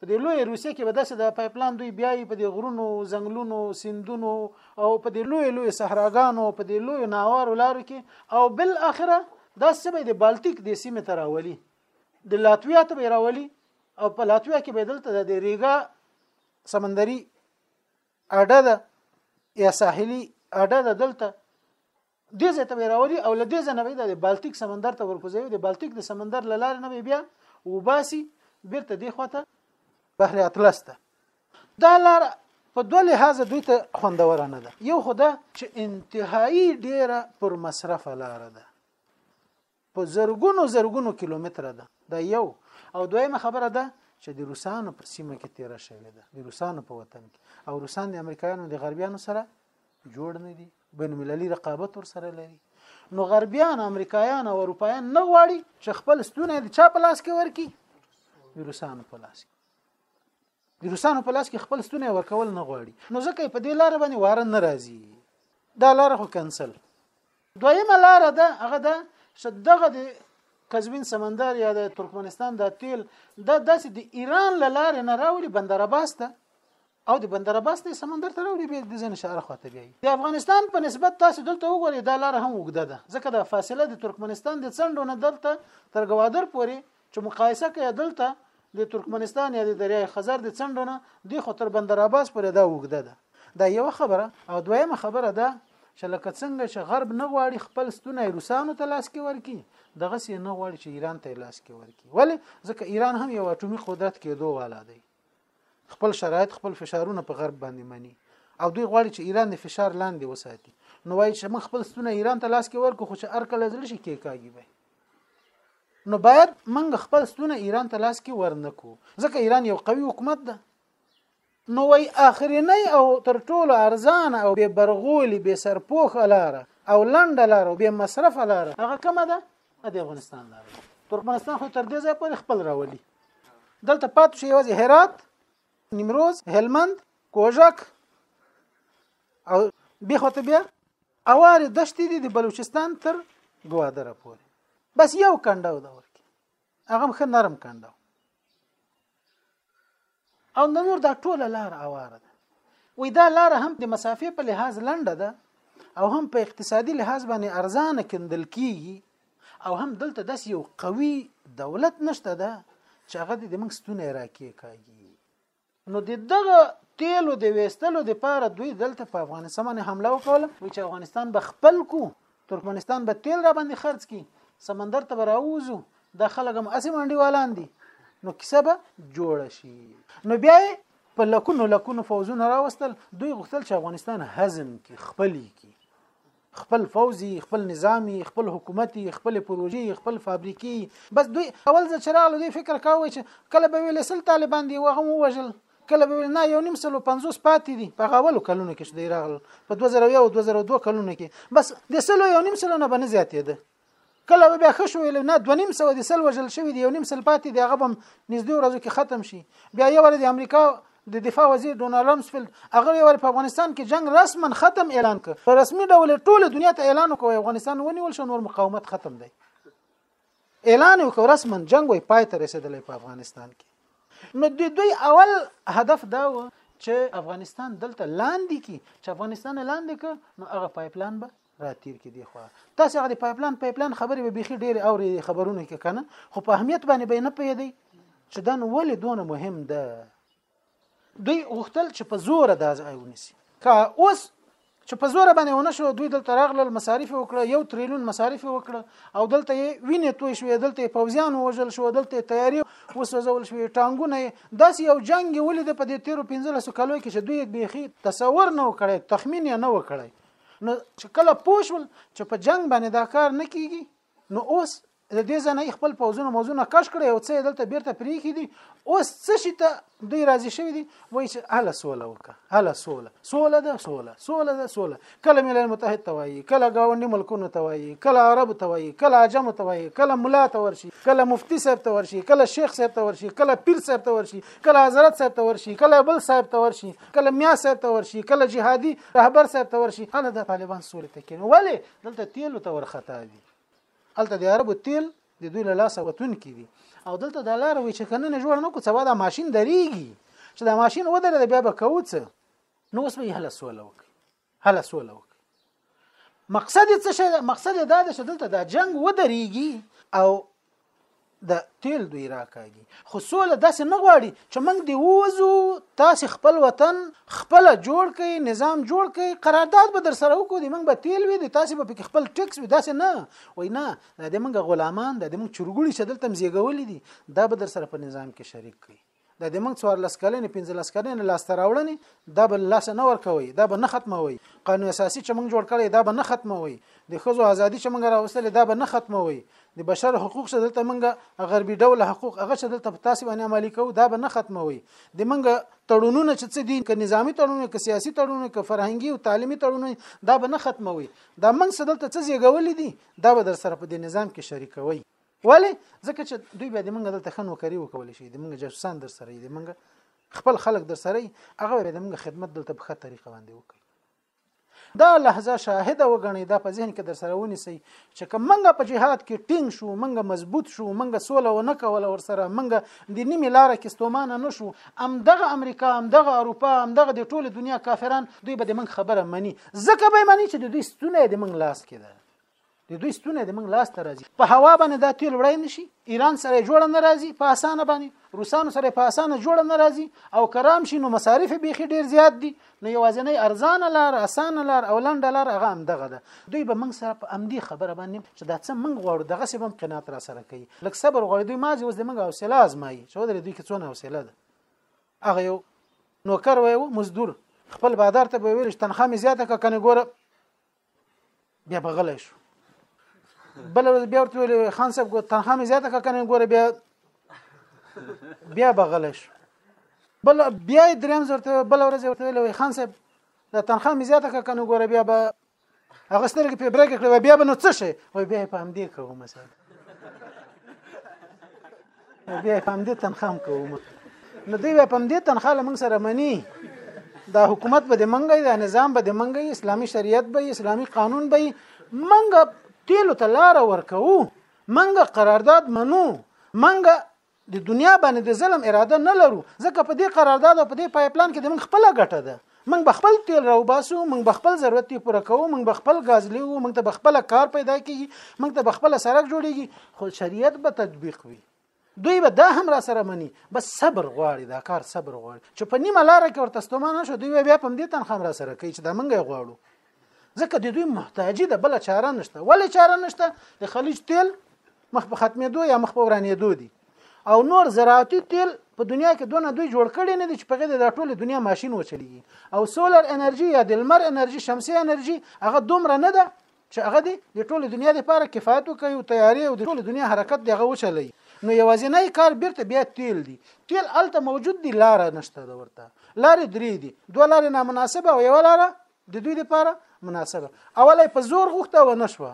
په دې لوی روسیه کې به داسې د پایپلان دوی بیاي په دې غرونو ځنګلونو سندونو او په دې لوی لوی صحراګانو په دې لوی ناوارو لارو کې او بل اخره دا سیمه د بالټیک د سیمه ته راولي د لاتویا ته به راولي او په لاتویا کې به دلته د ریګا سمندري اډه ده یا ساحلي اډه ده دلته دې ځای ته به راولي او له دې ځای نه به د بالتیک سمندر ته ورکوځي د بالتیک د سمندر له لارې نه به بیا وباسي بیرته دې خواته بحر اطلس ته دا لار په دوه لحاظه دوی ته خوندوره نه ده یو خدا چې انتهایی ډیره پر مصرف لار ده په زرګونو زرګونو کیلومتره ده دا یو او دویمه خبره ده چې د روسانو پر سیمه کې تیر شوې ده د روسانو په وطن کې او روسان د امریکایانو د غربیانو سره جوړ نه دي بین المللي رقابت ور سره لري نو غربیان امریکایان او اروپایان نه غواړي چې خپل ستونه د چا په لاس کې ورکي د روسانو په لاس کې د روسانو په لاس کې خپل ستونی ورکول نه غواړي نو ځکه یې په دې لار باندې واره نه راځي دا لار خو کنسل دویمه لار ده هغه ده چې دغه د قزوین سمندر یا د ترکمنستان د تیل د داسې د ایران له لارې نه راوړي بندر عباس ته او د بندر عباس ته سمندر ته راوړي به د ځین شهر خواته بیایي د افغانستان په نسبت تاسو دلته وګورئ دا لار هم وګده ده ځکه دا فاصله د ترکمنستان د څنډو نه دلته تر ګوادر پورې چې مقایسه کوي دلته د ترکمنستان یا د دریای خزر د څنډونه د خطر بندر عباس پر دا وګده ده دا یو خبره او دویمه خبره ده چې لکه څنګه چې غرب نه غواړي خپل ستونه روسانو ته لاس کې ورکي دغه سي نه غواړي چې ایران ته لاس کې ورکي ولی ځکه ایران هم یو اټومي قدرت کېدو والا دی خپل شرایط خپل فشارونه په غرب باندې مني او دوی غواړي چې ایران د فشار لاندې وساتي نو وایي چې موږ خپل ستونه ایران ته لاس کې ورکو خو چې ارکل ځل شي کې کاږي به نو باید موږ خپل ستونه ایران ته لاس کې ورنکو ځکه ایران یو قوي حکومت ده نو وای اخرینی او تر ټولو ارزانه او به برغولی به سرپوخ لاره او لنډ لاره او به مصرف لاره هغه کومه ده د افغانستان لاره ترکمنستان خو تر دې ځای پورې خپل راولي دلته پاتې شي یوازې هرات نیمروز هلمند کوژک او به خو ته بیا اوارې دشتې دي د بلوچستان تر ګوادره پورې بس یو کنډاو دا ورکی هغه مخه نرم کنډاو او نور دا ټوله لار اواره ده وې دا لار هم د مسافې په لحاظ لنډه ده او هم په اقتصادي لحاظ باندې ارزانه کندل کیږي او هم دلته داس یو قوي دولت نشته ده چې هغه د موږ ستونه راکې کوي نو د دغه تیلو د ویستلو د پاره دوی دلته په افغانستان باندې حمله وکړه وی چې افغانستان به خپل کو ترکمنستان به تیل را باندې خرج کی سمندر ته راووزو د خلک هم اسې منډي والان دي نو کیسه به جوړه شي نو بیا په لکونو لکونو فوزونه راوستل دوی غوښتل چې افغانستان هضم کی خپلې کی خپل فوزي خپل نظامی خپل حکومتي خپل پروژي خپل فابریکي بس دوی اول ځل چې راغلو دوی فکر کاوه چې کله به ویل سل طالبان دی وغه مو وژل کله به نه یو نیم سلو 50 پاتې دي په غاولو کلونو کې چې دی راغل په 2001 او 2002 کلونو کې بس د سلو یو نیم سلو نه بنه زیاتې ده کله به بیا ښه شو ویل نه دوه نیم سوه د سل وژل شوي دي یو نیم سل پاتې دی هغه به نږدې ورځو کې ختم شي بیا یو ور د امریکا د دفاع وزیر ډونالد رمسفیلد هغه یو په افغانستان کې جنگ رسما ختم اعلان کړ په رسمي ډول ټول دنیا ته اعلان وکړ افغانستان ونیول شو نور مقاومت ختم دی اعلان وکړ رسما جنگ وای پای ته رسیدلی په افغانستان کې نو د دوی اول هدف دا و چې افغانستان دلته لاندې کی چې افغانستان لاندې ک نو هغه پایپلاین به را تیر کې دی خو تاسو هغه پایپلان پایپلان خبرې به بيخي ډېر او خبرونه کې کنه خو په اهمیت باندې به نه پیدي چې دا نو ولې دونه مهم ده دوی غوښتل چې په زور دا ځای ونیسي که اوس چې په زور باندې ونه شو دوی دلته راغلل مصارف وکړه یو تریلیون مصارف وکړه او دلته یې وینې توی شوې دلته یې پوځیان وژل شو دلته یې تیاری وسوځول شوې ټانګونه یې داسې یو جنگ ولید په دې تیرو 15 کالو کې چې دوی بیخي تصور نه وکړي تخمین نه وکړي نو چې کله پوه شول چې په جنگ باندې دا کار نه کیږي نو اوس د دې ځنه خپل پوزونه موزونه کش کړي او څه دلته بیرته پریخي دي اوس څه شي ته دوی راضي شوی دي وایي چې اهل سوله وکړه اهل سوله سوله ده سوله سوله ده سوله کله ملل متحد ته وایي کله گاونډي ملکونو ته وایي کله عرب ته وایي کله عجم ته وایي کله ملا ته ورشي کله مفتی صاحب ته ورشي کله شیخ صاحب ته ورشي کله پیر صاحب ته ورشي کله حضرت صاحب ته ورشي کله بل صاحب ته ورشي کله میا صاحب ته ورشي کله جهادي رهبر صاحب ته ورشي هله د طالبان سولې ته کېنو ولې دلته تیلو ته ورخطا دي هلته د عربو تیل د دوی له لاسه وتون کې دي او دلته د لار وی چې کنه نه جوړ نه کو سبا دا ماشين دريږي چې دا ماشين ودرې بیا به کوڅ نو اوس به هله سوله وک هله سوله وک مقصد څه شي مقصد دا ده چې دلته دا جنگ ودريږي او د تیل دوی راکاږي خو سوله داسې نه غواړي چې موږ دی ووزو تاسو خپل وطن خپل جوړ کړئ نظام جوړ کړئ قرارداد به در سره وکړو دی موږ به تیل وي دی تاسو به خپل ټیکس وي داسې نه وای نه د موږ غلامان د موږ چرګوړي چې دلته مزیګولې دي دا به در سره په نظام کې شریک کړي د دې موږ څوار لس کلنې 15 لس کلنې لاس تراوړنې دا به لاس نه ورکوي دا به نه ختموي قانون اساسي چې موږ جوړ کړی دا به نه ختموي د خزو ازادي چې موږ راوستل دا به نه ختموي د بشر حقوق چې دلته موږ غربي ډول حقوق هغه چې دلته تاسو باندې عملي کوو دا به نه ختموي د موږ تړونونه چې څه دي که نظامی تړونونه که سیاسي تړونونه که فرهنګي او تعلیمي تړونونه دا به نه ختموي دا موږ څه دلته څه زیږولې دي دا به در سره په دې نظام کې شریکوي ولی ځکه چې دوی به د منګه دلته خن وکړي وکول شي د منګه جاسوسان در سره دي منګه خپل خلک در سره هغه به د منګه خدمت دلته په خه طریقه باندې وکړي دا لحظه شاهد وګڼي دا په ذهن کې در سره ونیسي چې کوم منګه په جهاد کې ټینګ شو منګه مضبوط شو منګه سوله و نه کوله ور سره منګه د نیمه لار کې ستومانه نه شو ام دغه امریکا ام دغه اروپا ام دغه د ټوله دنیا کافران دوی به د منګه خبره مني ځکه به مني چې د دوی ستونه د منګه لاس کې ده د دوی ستونه د موږ لاس ته راځي په هوا باندې دا تیل وړای نشي ایران سره جوړ نه راځي په اسانه باندې روسانو سره په اسانه جوړ نه راځي او کرام شي نو مصارف به خې ډیر زیات دي نو یوازنی ارزانه لار اسانه لار او لنډه لار هغه هم دغه ده دوی به موږ سره په امدي خبره باندې چې دا څه موږ غواړو دغه سبم قناعت را سره کوي لکه صبر غواړي دوی مازه اوس د موږ حوصله ازمایي چې ودرې دوی کې څونه حوصله ده هغه یو نوکر وایو مزدور خپل بازار ته به ویل تنخواه مې زیاته کنه ګوره بیا بغلای شو بل ورځ بیا ورته ویل خان صاحب کو تنها مې زیاته کا کنه ګوره بیا بیا بغلای شو بل بیا دریم ورته بل ورځ ورته ویل خان صاحب دا تنخواه مې زیاته کړه کنه ګوره بیا به هغه سترګې په برګه کړې بیا به نو څه شي وای بیا په همدې کوم مثلا بیا هم دې تنخام کوم نو دوی په دې تنخوا لمن سره منی دا حکومت به د منګي دا نظام به د منګي اسلامي شریعت به اسلامي قانون به منګه تیلو ته لار ورکو منګه قرارداد منو منګه د دنیا باندې د ظلم اراده نه لرو ځکه په دې قرارداد او په دې پایپلاین کې د من خپل ګټه ده موږ به خپل تیل راوباسو موږ به خپل ضرورت یې پوره کوو موږ به خپل غاز لیو موږ ته به خپل کار پیدا کیږي موږ ته به خپل سرک جوړیږي خو شریعت به تطبیق وي دوی به دا هم را سره مني بس صبر غواړي دا کار صبر غواړي چې په نیمه لار کې ورته ستومانه شو دوی بیا په دې تنخوا را سره کوي چې دا منګه غواړو ځکه د دوی محتاجی ده بل چاره نشته ولې چاره نشته د خلیج تیل مخ په ختمېدو یا مخ په ورانېدو دي او نور زراعتي تیل په دنیا کې دونه دوی جوړ کړي نه دي چې په غیر د ټوله دنیا ماشين وچلېږي او سولر انرژي یا د لمر انرژي شمسي انرژي هغه دومره نه ده چې هغه دی د ټوله دنیا لپاره کفایت وکړي او تیارې او د ټوله دنیا حرکت دی هغه وچلي نو یوازینی کار بیرته بیا تیل دی تیل الته موجود دی لار نشته دا ورته لارې درې دي دوه لارې نامناسبه او یو لار د دوی لپاره مناسبه اوله په زور غوښته و نه شوه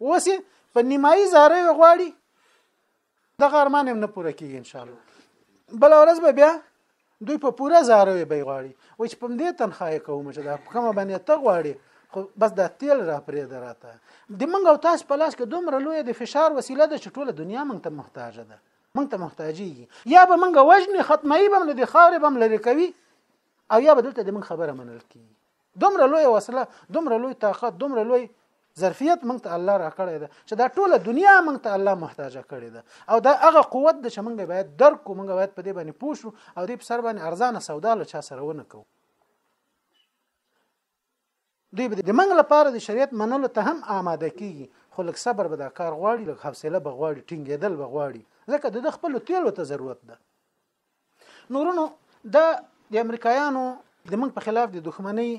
اوس په نیمایي زاره غواړي د غرمان هم نه پوره کیږي ان شاء الله بل ورځ به بیا دوی په پوره زاره به غواړي و چې په دې تنخواه کوم چې دا کومه باندې ته غواړي خو بس دا تیل را پرې دراته د منګ او تاسو په لاس کې دومره لوی د فشار وسیله ده چې ټوله دنیا منګ ته محتاج ده منګ ته محتاجي یا به منګ وجنې ختمي بم له خاورې بم لري کوي او یا بدلته د من خبره منل کی دومره لوی وسله دومره لوی طاقت دومره لوی ظرفیت موږ ته الله راکړی ده چې دا ټوله دنیا موږ ته الله محتاج کړی ده او دا هغه قوت ده چې موږ باید درک کو موږ باید په دې باندې پوه شو او دې په سر باندې ارزانه سودا له چا سره ونه کوو دوی به د منګ لپاره د شریعت منلو ته هم آماده کیږي خو لږ صبر به دا کار غواړي لږ حوصله به غواړي ټینګېدل به غواړي ځکه د خپل تیلو ته ضرورت ده نورونو دا د امریکایانو د موږ په خلاف د دښمنۍ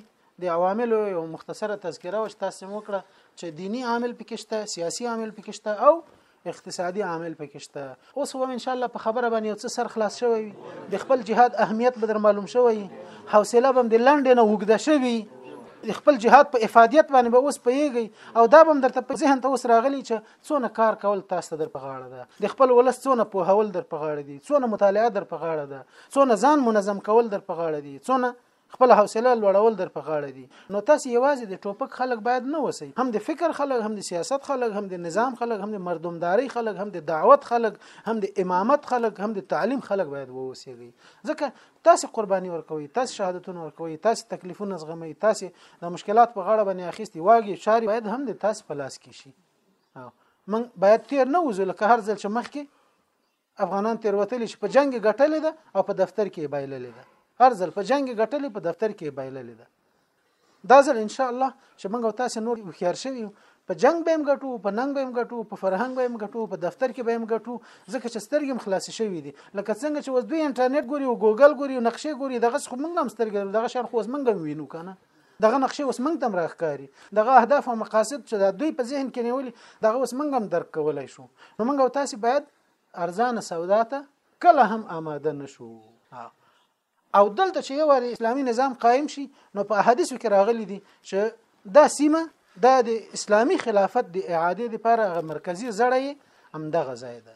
د عواملو یو مختصره تذکره او تاسو مو کړه چې دینی عامل پکې شته سیاسي عامل پکې شته او اقتصادي عامل پکې شته اوس هم ان شاء الله په خبره باندې یو څه سر خلاص شوی وي د خپل جهاد اهمیت به در معلوم شوی حوصله به د لاندې نه وګده شوی د خپل جهاد په افادیت باندې به اوس پیږي او دا به درته په ذهن ته اوس راغلی چې څونه کار کول تاسو ته در په غاړه ده د خپل ولس څونه په هول در په غاړه دي څونه مطالعه در په غاړه ده څونه ځان منظم کول در په غاړه دي څونه خپل حوصله لوړول در په غاړه دي نو تاسو یوازې د ټوپک خلک باید نه وسی هم د فکر خلک هم د سیاست خلک هم د نظام خلک هم د مردمداري خلک هم د دعوت خلک هم د امامت خلک هم د تعلیم خلک باید ووسیږي ځکه تاسو قرباني ورکوي تاسو شهادتونه ورکوي تاسو تکلیفونه زغمي تاسو د مشکلات په غاړه باندې اخیستي واګي چاري باید هم د تاسو په لاس کې شي من باید تیر نه وځو لکه هر ځل چې مخکې افغانان تیروتلی چې په جنگ ګټلې ده او په دفتر کې بایللې ده هر ځل په جنگ ګټلې په دفتر کې بایللې ده دا ځل ان شاء الله چې موږ تاسو نور خيار شوی په جنگ به هم ګټو په ننګ به هم ګټو په فرهنګ به هم ګټو په دفتر کې به هم ګټو ځکه چې سترګې هم خلاصې شوې دي لکه څنګه چې اوس دوی انټرنیټ ګوري او ګوګل ګوري او نقشې ګوري دغه څه موږ هم سترګې دغه شان خو موږ هم وینو کنه دغه نقشې اوس موږ ته هم راښکاري دغه اهداف او مقاصد چې دا دوی په ذهن کې نیولي دغه اوس موږ هم درک کولای شو نو موږ او تاسو باید ارزانه سودا ته کله هم آماده نشو او دلته چې یو اسلامي نظام قائم شي نو په احادیثو کې راغلي دي چې دا سیمه دا د اسلامي خلافت د اعاده لپاره مرکزی زړی هم دغه ځای ده